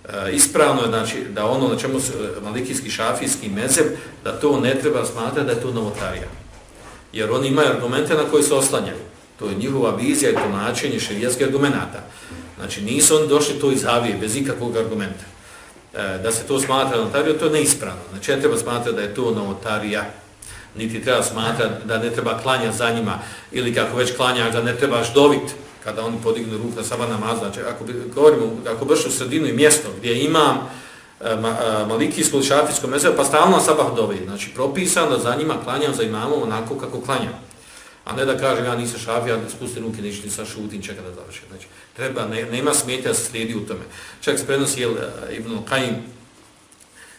E, ispravno je znači, da ono na čemu su e, malikijski šafijski mezeb, da to ne treba smatrati da je to novotarija. Jer oni imaju argumente na koji se oslanjaju. To je njihova vizija i tumačenje širijetskih argumenta. Znači nisu oni došli to iz avije, bez ikakvog argumenta. E, da se to smatra novotarijom, to je neispravno. Znači ne treba smatrati da je to novotarija niti treba smatrati da ne treba klanja za njima ili kako već klanja da ne trebaš dovit kada oni podignu ruku na sabah namaz. Znači, ako, bi, govorimo, ako bršu u sredinu i mjesto gdje imam e, ma, e, malikijsko ili šafijsko mjesto, pa stalno sabah dovi. Znači, propisano da za njima klanjam za imamom onako kako klanjam. A ne da kažem, ja nisam šafija, da spusti ruke, ništa, nisam šutim, čeka da završi. Znači, treba, ne, nema smjetja da se slijedi u tome. Čak se prenosi jel, e, Ibn Qaim,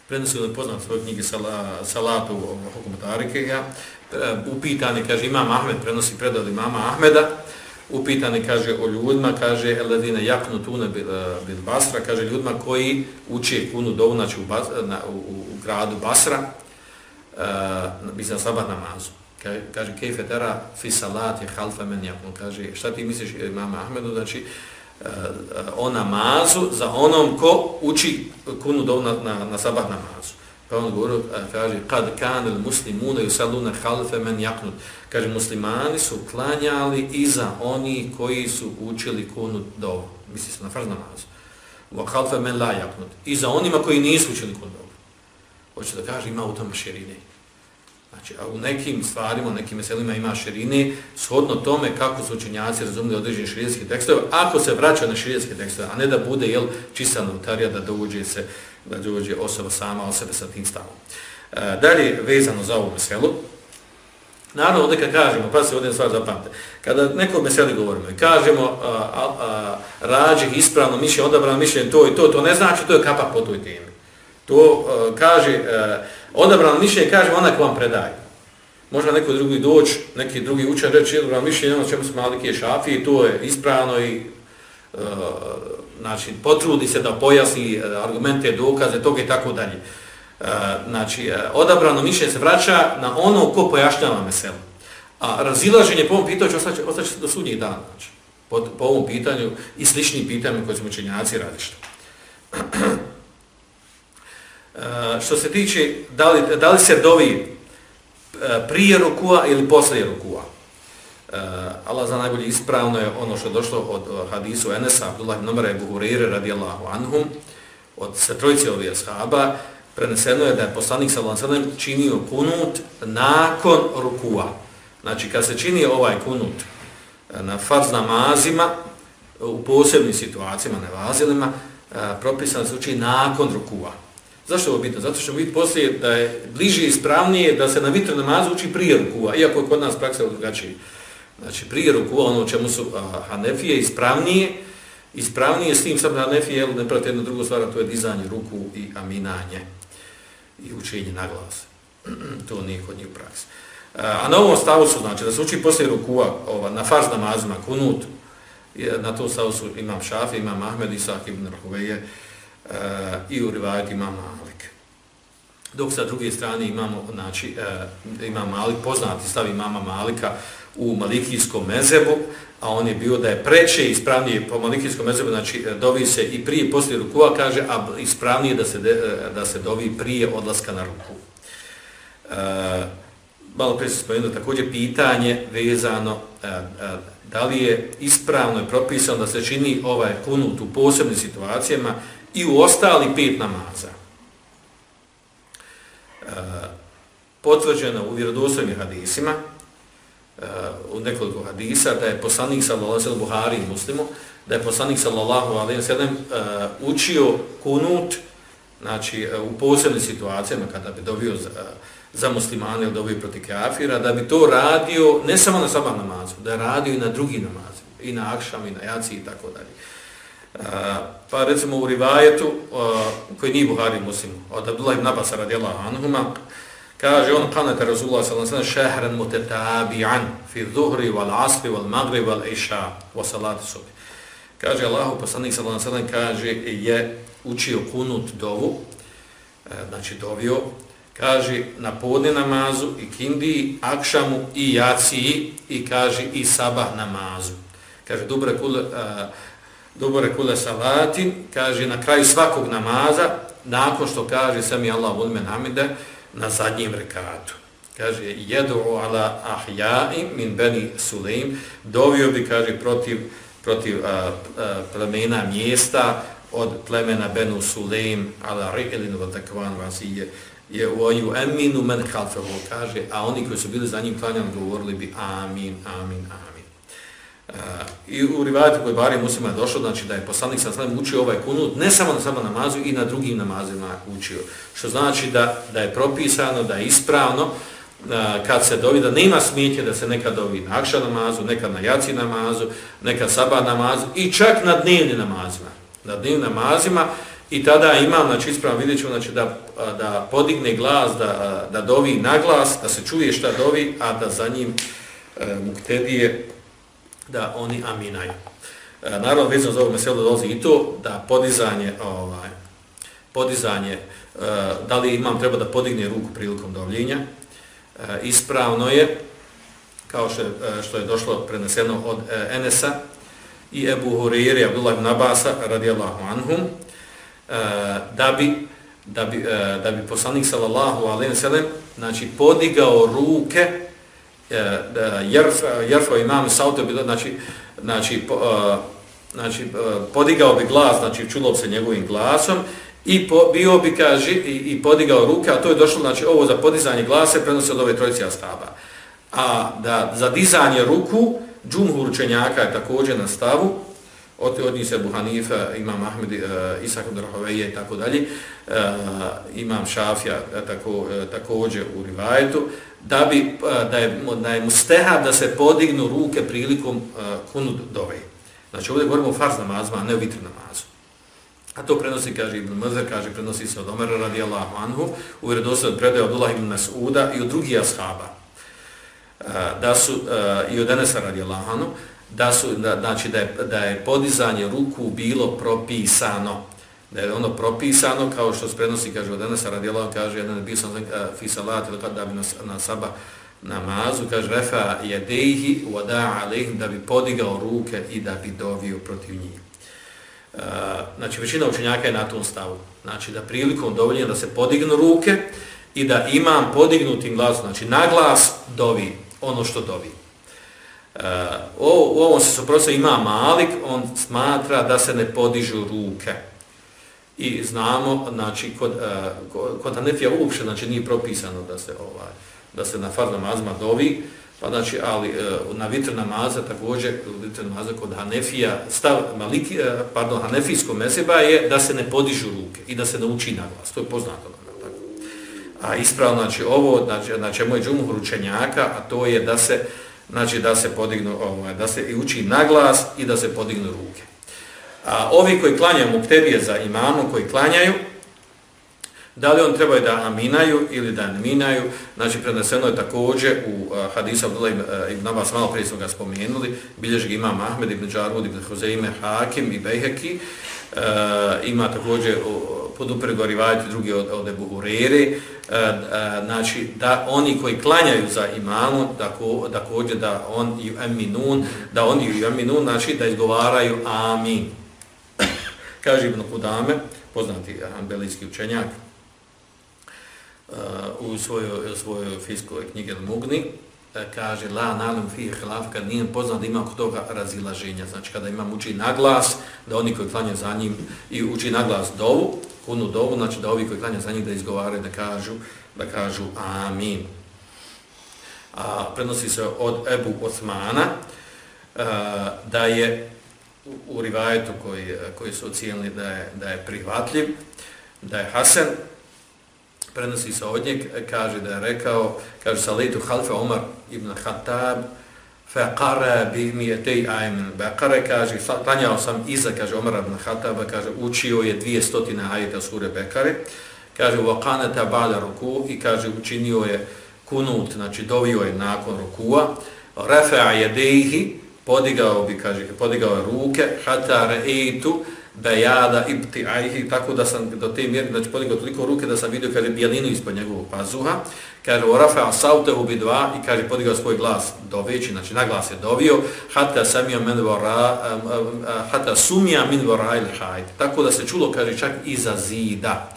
prenosi da poznat svoje knjige sala, Salatu Hukumatarike, ja, e, upitan je, kaže, imam Ahmed, prenosi predali mama Ahmeda, upitani, kaže, o ljudima, kaže, eladine jaknu tune bil, eh, bil Basra, kaže, ljudima koji uče kunu dovu, znači u, Bas, na, u, u, gradu Basra, uh, bi se sabah namazu. Kaže, kaže kejfe tera fi salati halfa men jaknu, kaže, šta ti misliš, eh, mama Ahmedu, znači, uh, o namazu za onom ko uči kunu dov na, na, na sabah namazu. Pa on govorio, kaže, kad kan il i yusaluna halfe men yaknut. Kaže, muslimani su klanjali iza oni koji su učili kunut do, misli se na farz namazu. Wa halfe men la yaknut. Iza onima koji nisu učili kunut do. Hoće da kaže, ima u tom širine. Znači, a u nekim stvarima, u nekim meselima ima širine, shodno tome kako su učenjaci razumili određeni širijetski tekstove, ako se vraća na širijetske tekstove, a ne da bude jel, čista notarija da dođe se da dođe osoba sama o sebe sa tim stavom. E, dalje, vezano za ovu meselu, naravno, ovdje kad kažemo, pa se ovdje stvar zapamte, kada neko meseli govorimo i kažemo a, a, a, rađih ispravno mišljenje, odabrano mišljenje, to i to, to ne znači to je kapak po toj temi. To a, kaže, a, odabrano mišljenje kaže ona ko vam predaje. Možda neko drugi doć, neki drugi učen reći odabrano mišljenje, ono čemu su malike šafi, to je ispravno i a, znači, potrudi se da pojasni e, argumente, dokaze, toga i tako dalje. E, znači, e, odabrano mišljenje se vraća na ono ko pojašnjava meselu. A razilaženje po ovom pitanju će ostaći, ostaći do sudnjih dana. Znači, po, po ovom pitanju i sličnim pitanjima koje smo učenjaci radišta. što se tiče da li, da li se dovi prije rukua ili poslije rukua. Uh, Allah za najbolje ispravno je ono što je došlo od uh, hadisu Enesa, Abdullah ibn Umar i Buhurire radijallahu anhum, od setrojice ovih ashaba, preneseno je da je poslanik sallallahu alejhi činio kunut nakon rukua. Znači kad se čini ovaj kunut eh, na farz namazima u posebnim situacijama, nevazilima, uh, propisano se uči nakon rukua. Zašto je ovo bitno? Zato što biti poslije da je bliže i ispravnije da se na vitru namazu uči prije rukua, iako je kod nas praksa drugačija. Znači, prije rukua, ono čemu su a, Hanefije ispravnije, ispravnije s tim sam Hanefije, jel, ne prate jednu drugu stvar, to je dizanje ruku i aminanje i učenje na glas. to nije kod njih u praksi. A na ovom stavu su, znači, da se uči poslije rukua ova, na farz namazima, kunut, na tom stavu su imam Šafi, imam Ahmed, Isak ibn Rahuveje e, i u rivajet imam Malik. Dok sa druge strane imamo, znači, e, imam Malik, poznati stav imama Malika, u malikijskom mezebu, a on je bio da je preče i ispravnije po malikijskom mezebu, znači e, dovi se i prije poslije rukua, kaže, a ispravnije da se, de, e, da se dovi prije odlaska na ruku. E, malo prije se spomenuo također pitanje vezano e, e, da li je ispravno i propisano da se čini ovaj kunut u posebnim situacijama i u ostali pet namaza. E, potvrđeno u vjerodostojnim hadisima, u nekoliko hadisa da je poslanik sallallahu alejhi ve Buhari Muslimu da je poslanik sallallahu alejhi ve sellem uh, učio kunut znači uh, u posebnim situacijama kada bi dobio za, uh, za muslimane ili dobio protiv kafira da bi to radio ne samo na sabah namazu da je radio i na drugi namaz i na akšam i na jaci i tako dalje. Uh, pa recimo u rivajetu uh, koji nije Buhari muslim od Abdullah ibn Abbas radijallahu anhuma Kaže on kanata Rasulullah sallallahu alejhi ve sellem shahran mutatabi'an fi dhuhri wal 'asri wal maghrib wal isha wa salat subh. Kaže Allahu poslanik sallallahu alejhi ve sellem kaže je učio kunut dovu, e, znači dovio, kaže na podne namazu i kindi, akšamu i jaciji i kaže i sabah namazu. Kaže dobre kule, uh, dobre kule salatin, kaže na kraju svakog namaza, nakon što kaže sami Allahu ulmen hamide, na zadnjem rekatu. Kaže, jedu ala ahjaim min beni Suleim, dovio bi, kaže, protiv, protiv a, a, plemena mjesta od plemena Benu Suleim ala ri'ilinu wa takvan vasije, je u oju eminu men kalfevo, kaže, a oni koji su bili za njim klanjani govorili bi amin, amin, amin. I u rivajatu koji bari muslima je došlo, znači da je poslanik sa svem učio ovaj kunut, ne samo na samo namazu, i na drugim namazima učio. Što znači da, da je propisano, da je ispravno, kad se dovi, da nema smijetje da se nekad dovi na akša namazu, nekad na jaci namazu, nekad sabah namazu, i čak na dnevni namazima. Na dnevni namazima, i tada ima, znači ispravno vidjet ćemo, znači da, da podigne glas, da, da dovi na glas, da se čuje šta dovi, a da za njim e, muktedije da oni aminaju. E, naravno, vezano za ovo meselo dolazi i to da podizanje, ovaj, podizanje, e, da li imam treba da podigne ruku prilikom dovljenja, e, ispravno je, kao što je, e, što je došlo preneseno od e, Enesa i Ebu Huriri, Abdullah ibn Abasa, radijallahu anhum, e, da bi da bi, e, da bi poslanik sallallahu alejhi ve sellem znači podigao ruke e, e jerfa e, e, imam sauto bilo znači znači po, znači podigao bi glas znači čulo se njegovim glasom i po, bio bi kaže i, i podigao ruke a to je došlo znači ovo za podizanje glasa prenosi od ove trojice astaba a da za dizanje ruku džumhur učenjaka je također na stavu od, od njih se Buhanifa, Imam Ahmed, uh, Isak Drahoveje i tako dalje, Imam Šafija tako, uh, također u rivajetu, da, bi, eh, da, je, da je mustehab da se podignu ruke prilikom eh, kunud dove. Znači ovdje govorimo o farz namazima, a ne o vitr namazu. A to prenosi, kaže Ibn Mrzer, kaže, prenosi se od Omera radijallahu anhu, u vredosti od predaje Abdullah ibn Mas'uda i od drugih ashaba. Eh, da su, i od Enesa radijallahu anhu, da su da, znači da je, da je podizanje ruku bilo propisano da je ono propisano kao što se prenosi kaže od danas radila kaže jedan bio sam fi salat ili kada bi na, na saba namazu kaže refa jedehi wa da alayhim da bi podigao ruke i da bi dovio protiv njih. E, znači većina učenjaka je na tom stavu. Znači da prilikom dovoljenja da se podignu ruke i da imam podignutim glasom znači na glas dovi ono što dovi. Uh, u ovom se suprosto ima Malik, on smatra da se ne podižu ruke. I znamo, znači, kod, uh, kod Hanefija uopšte, znači, nije propisano da se ovaj da se na farz namazma dovi, pa znači, ali uh, na vitr namaza također, vitr namaza kod Hanefija, stav Maliki, uh, pardon, Hanefijsko meseba je da se ne podižu ruke i da se ne uči na glas. To je poznato. Tako. A ispravno, znači, ovo, znači, znači, je džumu ručenjaka, a to je da se znači da se podignu ovaj da se i uči na glas i da se podignu ruke. A ovi koji klanjaju muktebije za imamom koji klanjaju da li on trebaju da aminaju ili da aminaju, znači preneseno je također u uh, hadisu Abdullah ibn Abbas, malo prije smo ga spomenuli, bilježi ga imam Ahmed ibn Đarud ibn Huzeime Hakim i Bejheki, e, ima također uh, podupre rivajati drugi od, od Ebu Hurere, e, e, znači da oni koji klanjaju za imamu, tako, da da on i aminun, da oni i aminun, znači da izgovaraju amin. Kaže Ibn Kudame, poznati ambelijski učenjak, uh, u svojoj, svojoj fiskoj knjige Mugni, e, kaže la nalum fi hilaf kad nije poznat da ima kod toga razilaženja znači kada imam uči naglas da oni koji klanjaju za njim i uči naglas dovu kunu dovu, znači da ovi koji klanja za njim da izgovaraju, da kažu, da kažu amin. A, prenosi se od Ebu Osmana a, da je u, rivajetu koji, koji su ocijenili da je, da je prihvatljiv, da je Hasan, prenosi se od njeg, kaže da je rekao, kaže Salitu Halfa Omar ibn Khattab, faqara bi mi'atay aymin baqara kaže klanjao sam iza kaže Omar ibn Khattab kaže učio je 200 ajeta sure Bekare kaže wa qanata ba'da ruku i kaže učinio je kunut znači dovio je nakon rukua rafa'a yadayhi podigao bi kaže podigao ruke hatta ra'aytu bejada ibti ajhi, tako da sam do te mjeri, znači podigao toliko ruke da sam vidio kaže bijelinu ispod njegovog pazuha, kaže o rafa saute ubi dva i kaže podigao svoj glas do veći, znači na glas je dovio, hata samija min vora, hata sumija min vora ili hajde, tako da se čulo, kaže čak iza zida,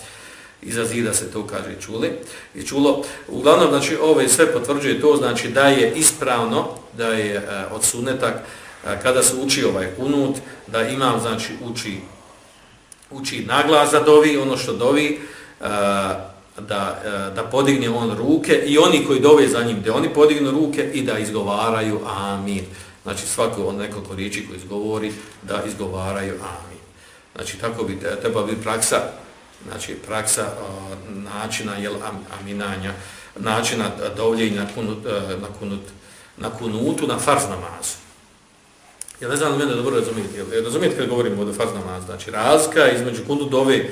iza zida se to kaže čuli, i čulo, uglavnom, znači ove sve potvrđuje to, znači da je ispravno, da je e, od sunetak, e, kada se uči ovaj kunut, da imam, znači, uči, uči naglas da dovi, ono što dovi, e, da, e, da podigne on ruke i oni koji dove za njim, da oni podignu ruke i da izgovaraju amin. Znači, svako on nekoliko riječi koji izgovori, da izgovaraju amin. Znači, tako bi treba biti praksa, znači, praksa načina jel, aminanja, načina dovljenja na kunut, e, na kunut, na kunutu, na farz namazu. Ja ne znam da mene dobro razumijete. Jel razumijete kad govorimo o farz namazu? Znači razka između kundu dove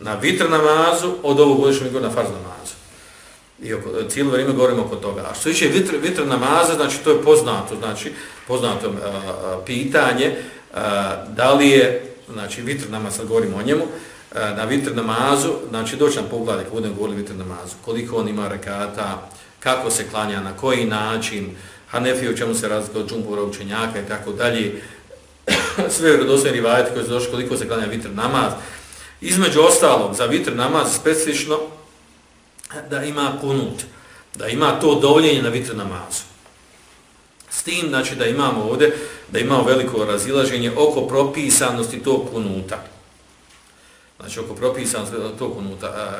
na vitr namazu od ovog godišnjeg na farz namazu. I oko, cijelo vrijeme govorimo oko toga. A što više vitr, vitr namaza, znači to je poznato, znači poznato a, a, pitanje a, da li je, znači vitr namaz, sad govorimo o njemu, a, E, na vitr namazu, znači doći nam pogledaj kako budemo govorili vitr namazu, koliko on ima rekata, kako se klanja, na koji način, Hanefi u čemu se razlika od džumbura učenjaka i tako dalje. Sve vjerodostojni rivajati koji su došli koliko se klanja vitr namaz. Između ostalog, za vitr namaz specifično da ima kunut, da ima to dovoljenje na vitr namazu. S tim, znači, da imamo ovdje, da imamo veliko razilaženje oko propisanosti tog kunuta. Znači, oko propisan tog unuta.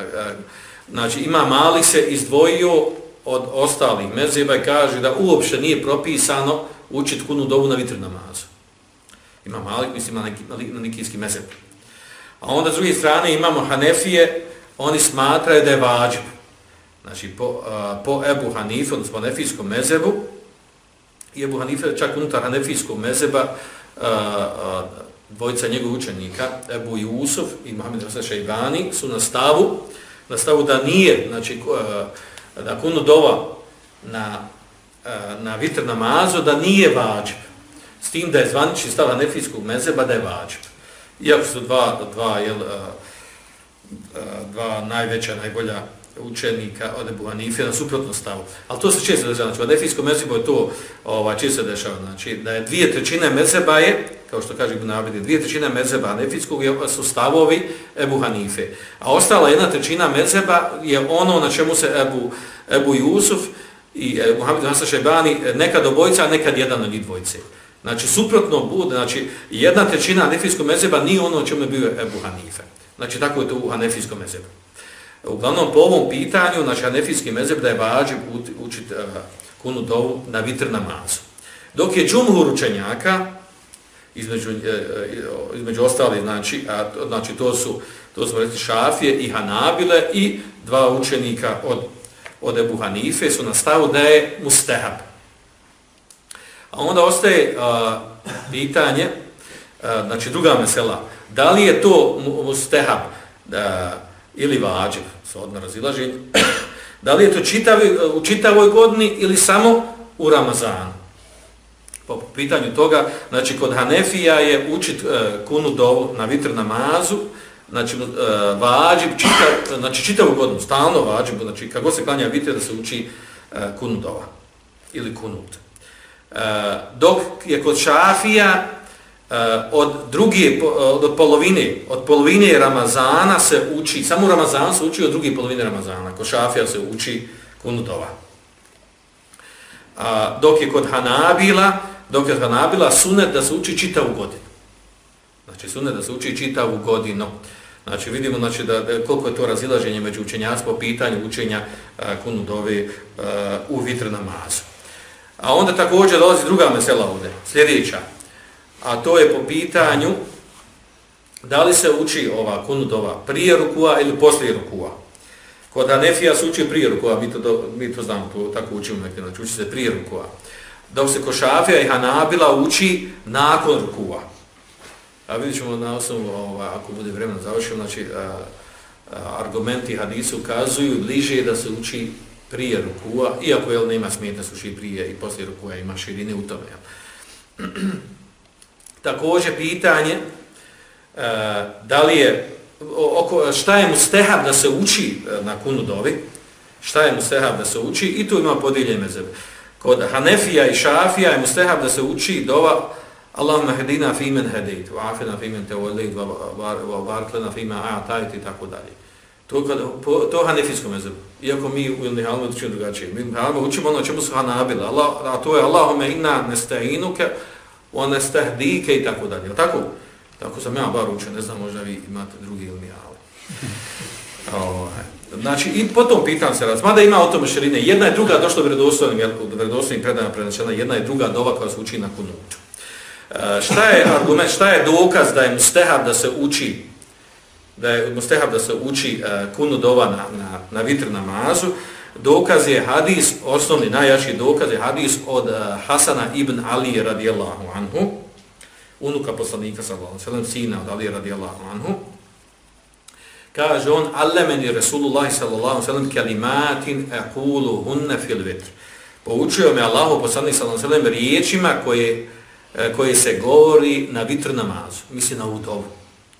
Znači, ima mali se izdvojio od ostalih mezeba i kaže da uopšte nije propisano učiti kunu dovu na vitr namazu. Ima malik, mislim, na, neki, na nikijski mezeb. A onda s druge strane imamo Hanefije, oni smatraju da je vađib. Znači, po, a, po Ebu Hanifu, odnosno po Hanefijskom mezebu, i Ebu Hanife čak unutar Hanefijskog mezeba, a, a, dvojica njegovih učenika, Ebu Jusuf i Mohamed Hasan Šajbani, su na stavu, na stavu da nije, znači, e, da kunu dova na, e, na vitr namazu, da nije vađib. S tim da je zvanični stav Hanefijskog mezeba da je vađib. Iako su dva, dva, jel, e, dva najveća, najbolja učenika od Ebu Hanife na suprotno stavu. Ali to se često dešava. Znači, u Hanefijskom mezebu je to ovaj, često dešava. Znači, da je dvije trećine mezeba je, kao što kaže Ibn Abidi, dvije trećine mezeba Hanefijskog su stavovi Ebu Hanife. A ostala jedna trećina mezeba je ono na čemu se Ebu, Ebu Jusuf i Muhammed Hasan Šajbani nekad obojica, a nekad jedan od njih dvojice. Znači, suprotno bude, znači, jedna trećina Hanefijskog mezeba nije ono čemu je bio Ebu Hanife. Znači, tako je to u Hanefijskom mezebu. Uglavnom, po ovom pitanju, znači, anefijski mezeb da je vađi učiti uh, eh, kunu dovu na vitr namazu. Dok je džumhur učenjaka, između, uh, između ostali, znači, a, znači, to su, to smo reći, Šafije i Hanabile i dva učenika od, od Ebu Hanife su na stavu da je mustehab. A onda ostaje uh, pitanje, a, znači druga mesela, da li je to mustehab da, ili vađiv, sa odmah razilaženje, da li je to čitavi, u čitavoj godini ili samo u Ramazanu? Po pitanju toga, znači kod Hanefija je učit e, kunu dovu na vitr namazu, znači e, vađiv, čita, znači čitavu godinu, stalno vađiv, znači kako se klanja vitr da se uči e, kunu dova ili kunut. E, dok je kod šafija Eh, od druge, eh, od polovine, od polovine Ramazana se uči, samo Ramazan se uči od druge polovine Ramazana, kod šafija se uči kunutova. A, dok je kod Hanabila, dok je kod Hanabila sunet da se uči čitavu godinu. Znači sunet da se uči čitavu godinu. Znači vidimo znači, da, da koliko je to razilaženje među učenjacima po pitanju učenja eh, a, kunutove a, u vitr namazu. A onda također dolazi druga mesela ovdje, sljedeća. A to je po pitanju da li se uči ova kunudova prije rukua ili poslije rukua. Kod Anefija se uči prije rukua, mi to, do, mi to znamo, to tako učimo nekde, noć, uči se prije rukua. Dok se Košafija i Hanabila uči nakon rukua. A vidjet ćemo na osnovu, ova, ako bude vremena završeno, znači a, a, argumenti hadisu ukazuju bliže da se uči prije rukua, iako jel, nema smeta suši prije i poslije rukua, ima širine u tome. Jel. Također pitanje, e, da li je, oko, šta je mustehab da se uči e, na kunu dovi, šta je mustehab da se uči, i tu ima podijeljene mezebe. Kod Hanefija i Šafija je mustehab da se uči dova Allahumma hedina fi men hedit, wa afina fi men te wa wa barklena fi ma a'atajt i tako dalje. To kad po, to hanefijsko mezebu. Iako mi u Ilni Halma učimo drugačije. Mi Halma učimo ono čemu su Hanabila. Allah, a to je Allahume inna nesta'inuke wa nestahdike i tako dalje. Tako? Tako sam ja bar učio. Ne znam, možda vi imate drugi Ilni Halma. Ovaj. Znači, i potom pitan se raz. Mada ima o tome širine. Jedna je druga došla vredostojnim, vredostojnim predajama prenačena. Jedna je druga dova koja se uči na kunutu. Uh, šta je argument, šta je dokaz da je mustehab da se uči da je mustehab da se uči uh, kunu dova na, na, na vitr namazu, dokaz je hadis, osnovni najjači dokaz je hadis od eh, Hasana ibn Ali radijallahu anhu, unuka poslanika sallallahu sallam, sina od Ali radijallahu anhu, kaže on, allemeni Rasulullah sallallahu sallam kalimatin ekulu hunne fil vitr. Poučio me Allahu poslanik sallallahu sallam riječima koje, eh, koje se govori na vitr namazu, misli na ovu dovu.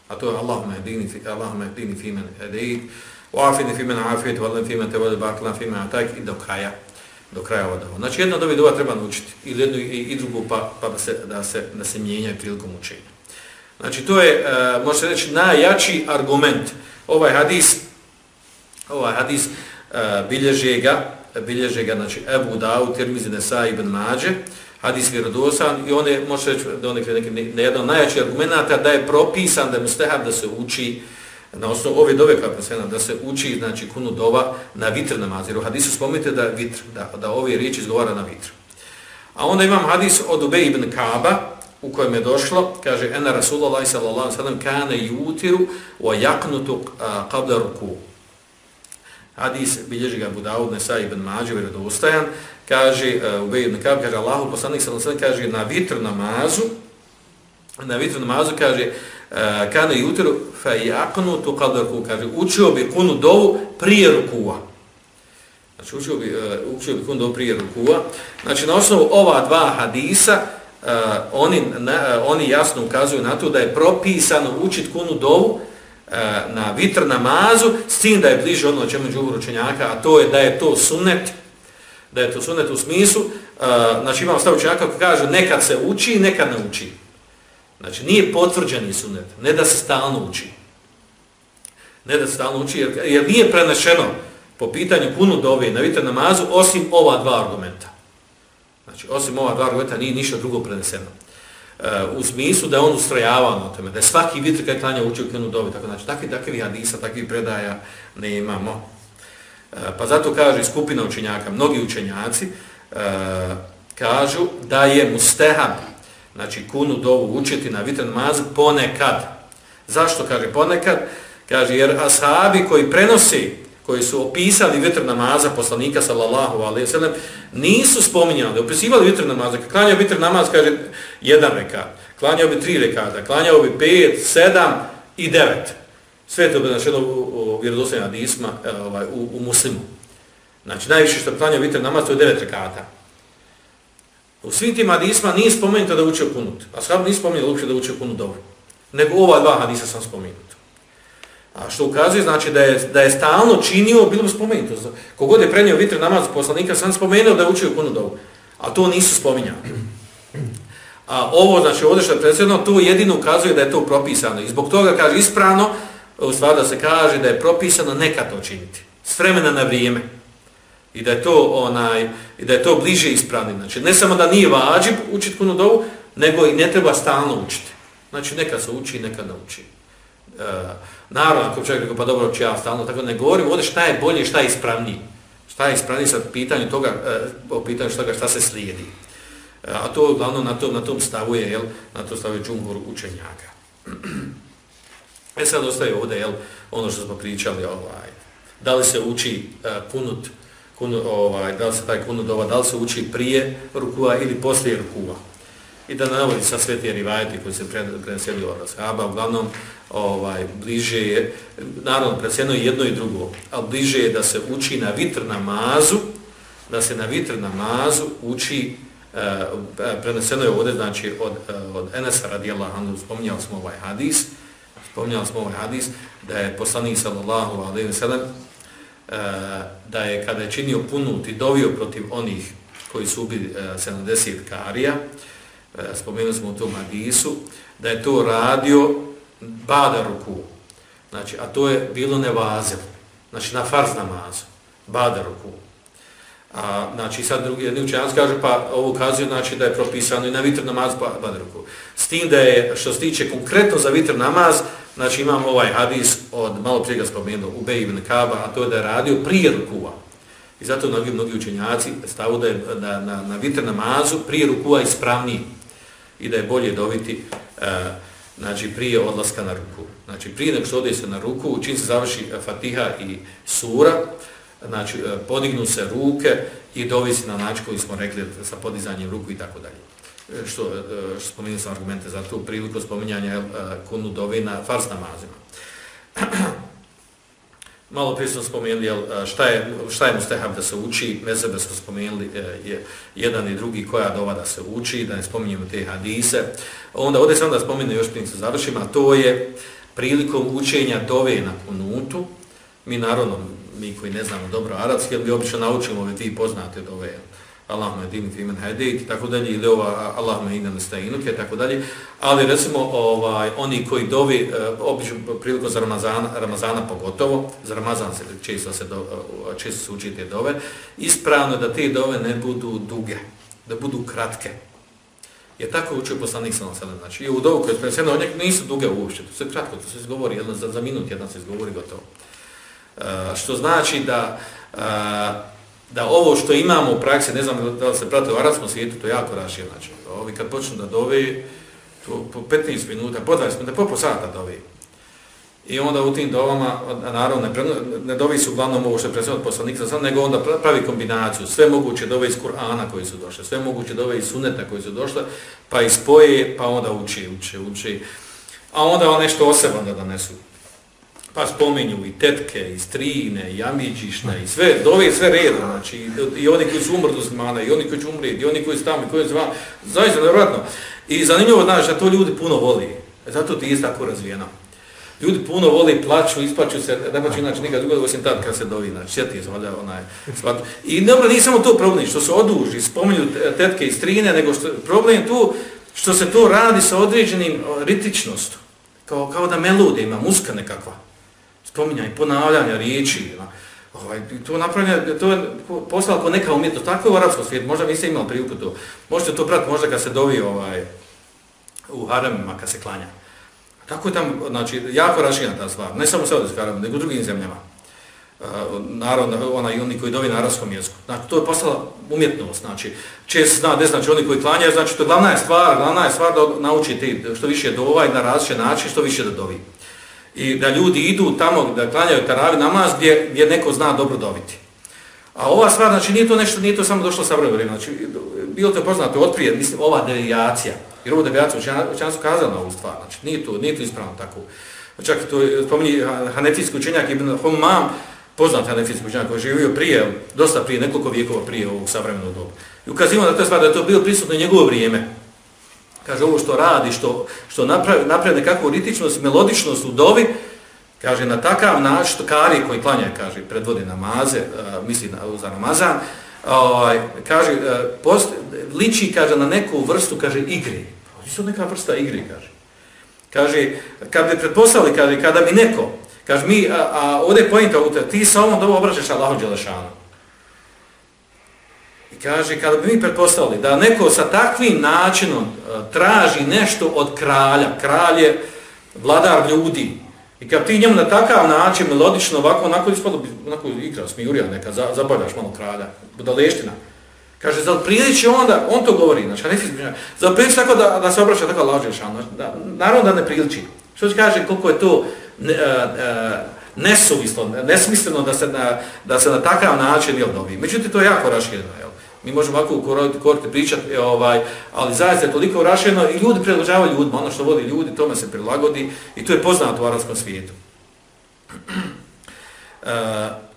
A to je Allahumma hdini Allahumma hdini fi man Uafini afini fi man afayt wa lam fi man tawalla baqla fi ma atak i do kraja do kraja voda. Znači jedno od treba naučiti ili jedno i, i drugo pa, pa da se da se da se mijenja prilikom učenja. Znači, to je, uh, može reći, najjači argument. Ovaj hadis, ovaj hadis e, uh, bilježe ga, bilježe ga, znači, Ebu Dau, Tirmizi Nesa ibn Mađe, hadis vjerodosan i on je, može reći, da on je neki, ne, jedan najjači argumenta da je propisan da je mustahab da se uči na osnovu ove dove koja da se uči, znači, kunu dova na vitr namaz. Jer u hadisu spomenite da vitr, da, da ove riječi izgovara na vitr. A onda imam hadis od Ubej ibn Kaaba, u kojem je došlo, kaže, ena Rasulullah sallallahu alejhi ve sellem kana yutiru wa yaqnutu qabla ruku. Hadis bilježi ga Budaud Nesa ibn Mađe, vjerodostajan, kaže, uh, Ubej ibn Kaaba, kaže, Allahu poslanik sallallahu sallam, kaže, na vitr namazu, na vitr namazu, kaže, e, kada jutru fa jaknutu qabla ruku, kaže, učio bi kunu dovu prije rukua. Znači, učio bi, uh, učio bi kunu dovu prije rukua. Znači, na osnovu ova dva hadisa, uh, oni, na, uh, oni jasno ukazuju na to da je propisano učiti kunu dovu uh, na vitr namazu, s tim da je bliže ono čemu džuhur učenjaka, a to je da je to sunnet, da je to sunnet u smislu, uh, znači imamo stav učenjaka koji kaže nekad se uči, nekad ne uči. Znači nije potvrđeni sunnet, ne da se stalno uči. Ne da se stalno uči, jer, jer nije prenešeno po pitanju kunu dove na vitr namazu, osim ova dva argumenta. Znači, osim ova dva argumenta nije ništa drugo preneseno. E, u smislu da je on ustrojavao na tome, da je svaki vitr kad klanja učio kjenu dove, tako znači, takvi, takvi hadisa, takvi predaja ne imamo. E, pa zato kaže skupina učenjaka, mnogi učenjaci e, kažu da je mustehab, znači kunu dovu učiti na vitr namazu ponekad. Zašto kaže ponekad? Kaže, jer ashabi koji prenosi koji su opisali vitr namaza poslanika sallallahu alejhi ve sellem nisu spominjali, opisivali vitr namaza. Kad klanjao vitr namaz, kaže jedan rekat, klanjao bi tri rekata, klanjao bi pet, sedam i devet. Sve to bi znači u vjerodostojnim hadisma e, ovaj, u, u muslimu. Znači, najviše što klanjao vitr namaz, to je devet rekata. U svim tim hadisma nije spomenuto da učio kunut. A shab nije spomenuto uopće da učio kunut dobro. Nego ova dva hadisa sam spomenuto. A što ukazuje, znači da je, da je stalno činio, bilo bi spomenuto. Kogod je prenio vitr namaz poslanika, sam spomenuo da je učio kunut dobro. A to nisu spominjali. A ovo, znači ovdje što je predsjedno, to jedino ukazuje da je to propisano. I zbog toga kaže ispravno, u stvari da se kaže da je propisano neka to činiti. S vremena na vrijeme. I da je to onaj i da je to bliže ispravnim. Znači ne samo da nije vađib učiti kunu dovu, nego i ne treba stalno učiti. Znači neka se uči, neka nauči. E, Naravno, ako čovjek rekao, pa dobro, uči ja stalno tako ne govorim, ovdje šta je bolje, šta je ispravniji. Šta je ispravniji sa pitanjem toga, e, po pitanju toga šta se slijedi. E, a to uglavnom na tom, na tom stavu je, jel, na to stavu džumhur učenjaka. E sad ostaje ovdje, jel, ono što smo pričali, ovaj, da li se uči uh, kunut, kunu, ovaj, da li se taj kunut ova, da li se uči prije rukua ili poslije rukua. I da navodi sa sve te rivajete koji se preneseli od Ashaba, uglavnom, ovaj, bliže je, naravno, preneseno je jedno i drugo, ali bliže je da se uči na vitr namazu, da se na vitr namazu uči, e, preneseno je ovdje, znači, od, eh, od Enesa radijallahu anhu, spominjali smo ovaj hadis, spominjali smo ovaj hadis, da je poslanik sallallahu alaihi wa sallam, E, da je kada je činio punut i dovio protiv onih koji su ubili e, 70 karija, e, spomenuli smo u tom hadisu, da je to radio bada ruku. Znači, a to je bilo nevazel, Znači, na farz namazu. Bada ruku. A, znači, sad drugi jedni učenjac kaže, pa ovo ukazuje, znači, da je propisano i na vitr namaz pa bada ruku. S tim da je, što se tiče konkretno za vitr namaz, znači, imam ovaj hadis od, malo prije ga spomenuo, u Bej ibn Kaba, a to je da je radio prije rukua. I zato mnogi, mnogi učenjaci stavu da je na, na, na vitr namazu prije rukua ispravniji i da je bolje dobiti e, znači prije odlaska na ruku. Znači prije nego što ode se na ruku, čim se završi e, Fatiha i sura, znači e, podignu se ruke i dovisi na način koji smo rekli sa podizanjem ruku i tako dalje. Što, e, što spominjam sam argumente za to priliku spominjanja e, kunu dovi na farz namazima. Malo prije smo spomenuli jel, e, šta, je, šta je mustehab da se uči, mezebe smo spomenuli je, jedan i drugi koja dova da se uči, da ne spominjemo te hadise. Onda ovdje sam da spomenu još prije se završim, a to je prilikom učenja dove na kunutu. Mi naravno, mi koji ne znamo dobro arabski, jer bi obično naučimo ove ti poznate dove. Allahumma edini fi men hadejt, tako dalje, ili ova Allahumma inna nesta'inuke, tako dalje. Ali recimo ovaj, oni koji dovi, e, obično priliku za Ramazana, Ramazana pogotovo, za Ramazan se često se, do, e, često se uči te dove, ispravno da te dove ne budu duge, da budu kratke. Je tako učio poslanik sa nasadom. znači i u dovu koje je preneseno, one nisu duge uopšte, to se kratko, to se izgovori, jedna, za, za minut jedna se izgovori gotovo. Uh, što znači da uh, da ovo što imamo u praksi, ne znam da li se prate u arabskom svijetu, to je jako rašije, znači, ovi kad počnu da dove, to po 15 minuta, po 20 minuta, po po sata dove. I onda u tim dovama, naravno, ne, ne dovi su uglavnom ovo što je predsjedno poslanik, nego onda pravi kombinaciju, sve moguće dove iz Kur'ana koji su došle, sve moguće dove iz Suneta koji su došle, pa ispoje, pa onda uči, uči, uči. A onda on nešto osebno da donesu. Pa spomenju i tetke, i strine, i amiđišne, i sve, dove sve redom, znači, i, oni koji su umrli do zmana, i oni koji će umrijeti, i oni koji su tamo, i koji su vama, zaista nevratno. I zanimljivo, znaš, da to ljudi puno voli, zato ti je tako razvijeno. Ljudi puno voli, plaću, isplaću se, ne plaću inače nikad drugo, osim tad kad se dovi, znači, sjeti se, valjda, onaj, svat. I dobro, nije samo to problem, što se oduži, spominju tetke i strine, nego što, problem tu, što se to radi sa određenim ritičnostom, kao, kao da melodija ima, muska nekakva spominjanje, ponavljanje riječi, ovaj, to napravljanje, to je poslalo kao neka umjetnost, tako je u arapskom svijetu, možda vi ste imali priliku to, možete to pratiti možda kad se dovi ovaj, u haremima, kad se klanja. Tako je tam, znači, jako rašina ta stvar, ne samo u Saudijskom haremu, nego u drugim zemljama. Uh, naravno, ona i oni koji dovi na arabskom jeziku. Znači, to je postala umjetnost, znači, čest zna, ne znači oni koji klanjaju, znači, to je glavna je stvar, glavna je stvar da nauči ti što više do ovaj na različit način, što više da dovi i da ljudi idu tamo da klanjaju taravi namaz gdje, gdje neko zna dobro dobiti. A ova stvar, znači nije to nešto, nije to samo došlo sa vremena, znači bilo to poznato od prije, mislim, ova devijacija, jer ovo devijacija učenja su kazali na ovu stvar, znači nije to, nije to ispravno tako. Čak to spominji hanefijski učenjak Ibn Humam, poznat hanefijski učenjak koji je živio prije, dosta prije, nekoliko vijekova prije ovog savremenog doba. I ukazivamo na to stvar da je to bilo prisutno njegovo vrijeme, kaže ovo što radi, što, što napravi, napravi nekakvu ritičnost, melodičnost u dovi, kaže na takav način, što kari koji klanja, kaže, predvodi namaze, uh, misli na, za namazan, uh, kaže, uh, post, liči, kaže, na neku vrstu, kaže, igri. Pa ovo su neka vrsta igri, kaže. Kaže, kad bi pretpostavili, kaže, kada bi neko, kaže, mi, a, a ovdje je pojenta, ti sa ovom dobu obraćaš Allahom Đelešanu kaže, kada bi mi pretpostavili da neko sa takvim načinom e, traži nešto od kralja, kralj je vladar ljudi, i kad ti njemu na takav način, melodično, ovako, onako ispalo bi, onako igra, smijurija neka, za, zabavljaš malo kralja, budaleština. Kaže, za priliči onda, on to govori, znači, ne fizično, za priliči tako da, da se obraća tako lažeš, znači, da, naravno da ne priliči. Što ti kaže, koliko je to ne, a, uh, nesuvislo, nesmisleno da se na, da se na takav način jel dobi. Međutim, to je jako rašireno, jel? Mi možemo ovako u korte pričati, e, ovaj, ali zaista je toliko urašeno i ljudi prilagođavaju ljudima, ono što vodi ljudi, tome se prilagodi i to je poznato u arabskom svijetu. E,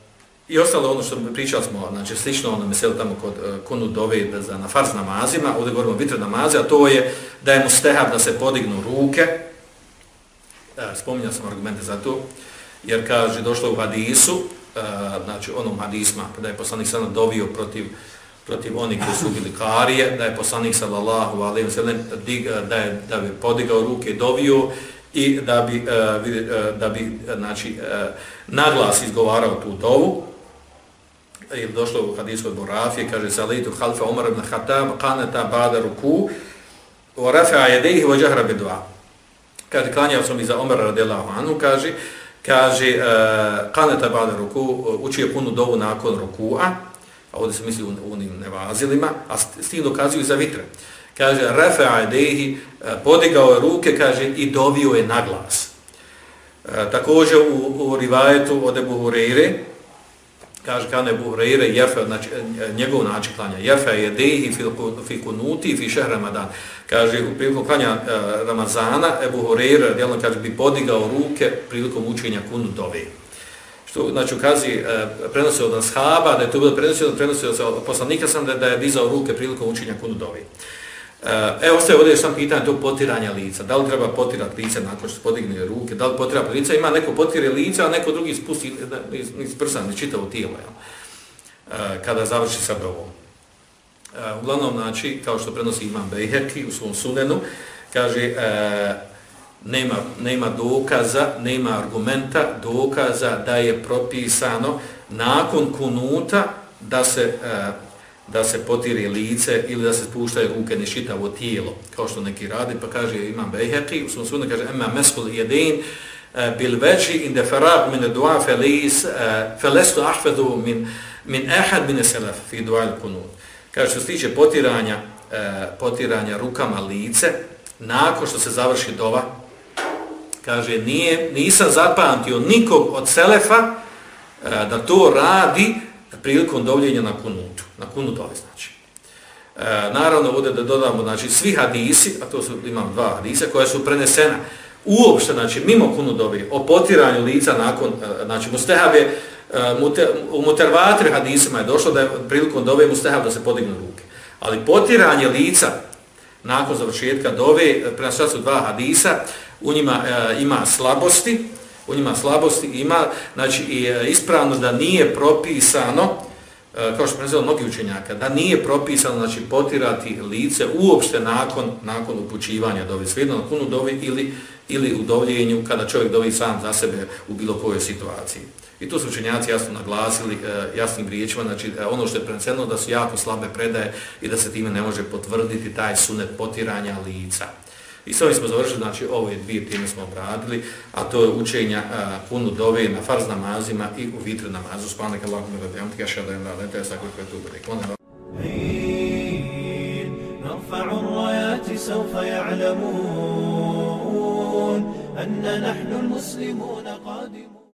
I ostalo ono što pričali smo, znači slično ono meselo tamo kod e, uh, kunu dove za na fars namazima, ovdje govorimo vitr vitre namaze, a to je da je mu stehab da se podignu ruke, e, spominjao sam argumente za to, jer kaže, došlo u hadisu, e, znači onom hadisma, da je poslanik sada dovio protiv protiv onih koji su bili karije, da je poslanik sallallahu alaihi wa sallam da, je, da bi podigao ruke dovio i da bi, uh, da bi znači, uh, naglas izgovarao tu dovu. Je došlo u hadijskoj borafije, kaže Salitu halfa Umar ibn Khattab, kaneta bada ruku, u rafa jedeih vođahra bidva. Kaže, klanjao sam iza Umar radijallahu anhu, kaže, kaže, uh, kaneta bada ruku, učio punu dovu nakon ruku'a, a ovdje se misli u onim nevazilima, a s tim dokazuju za vitre. Kaže, refa dehi, e, podigao je ruke, kaže, i dovio je na glas. E, također u, u rivajetu od Ebu Hureyre, kaže, kane Ebu Hureyre, jefe, znači, e, e, njegov način klanja, jefe je dehi fi kunuti fi šehr Ramadan. Kaže, u prilikom klanja e, Ramazana, Ebu Hureyre, djelno, kaže, bi podigao ruke prilikom učenja kunutove što znači ukazi e, prenosi od ashaba da je to bilo prenosi od prenosi od poslanika sam da, da je dizao ruke prilikom učenja kunu dovi. E, evo ostaje ovdje sam pitanje to potiranja lica. Da li treba potirati lice nakon što podigne ruke? Da li potira lica? Ima neko potire lica, a neko drugi spusti iz, iz prsa, ne čitavo tijelo. Ja. E, kada završi sa dovom. E, uglavnom, znači, kao što prenosi Imam Bejheki u svom sunenu, kaže, e, nema, nema dokaza, nema argumenta, dokaza da je propisano nakon kunuta da se, e, da se potiri lice ili da se spuštaju ruke ne šitavo tijelo, kao što neki radi, pa kaže Imam Bejheki, u svom sunenu kaže, ema meskul jedin, e, bil veći in deferab min dua felis, e, felestu ahfedu min, min ehad min selef fi dua il kunut. Kaže, što se tiče potiranja, e, potiranja rukama lice, nakon što se završi dova, kaže, nije, nisam zapamtio nikog od selefa e, da to radi prilikom dovljenja na kunutu, na kunutovi znači. E, naravno, ovdje da dodamo, znači, svi hadisi, a to su, imam dva hadisa, koje su prenesena, uopšte, znači, mimo kunu dobi, o potiranju lica nakon, e, znači, mustehab je, e, u mutervatri hadisima je došlo da je prilikom dove mustehab da se podignu ruke. Ali potiranje lica nakon završetka dove, prema su dva hadisa, u njima e, ima slabosti, u njima slabosti ima, znači, i e, ispravno da nije propisano, E, kao što prezelo mnogi učenjaka, da nije propisano znači, potirati lice uopšte nakon, nakon upućivanja dovi, svejedno na punu dovi ili, ili u dovljenju kada čovjek dovi sam za sebe u bilo kojoj situaciji. I tu su učenjaci jasno naglasili e, jasnim riječima, znači e, ono što je preneseno da su jako slabe predaje i da se time ne može potvrditi taj sunet potiranja lica. I s ovim smo završili, znači ove dvije teme smo obradili, a to je učenja punu dove na farz namazima i u vitru namazu. Spanek Allahum i radijem, ti kaša da je na lete, sa koliko je tu bude. Kone, نرفع الرايات سوف يعلمون أن نحن المسلمون قادمون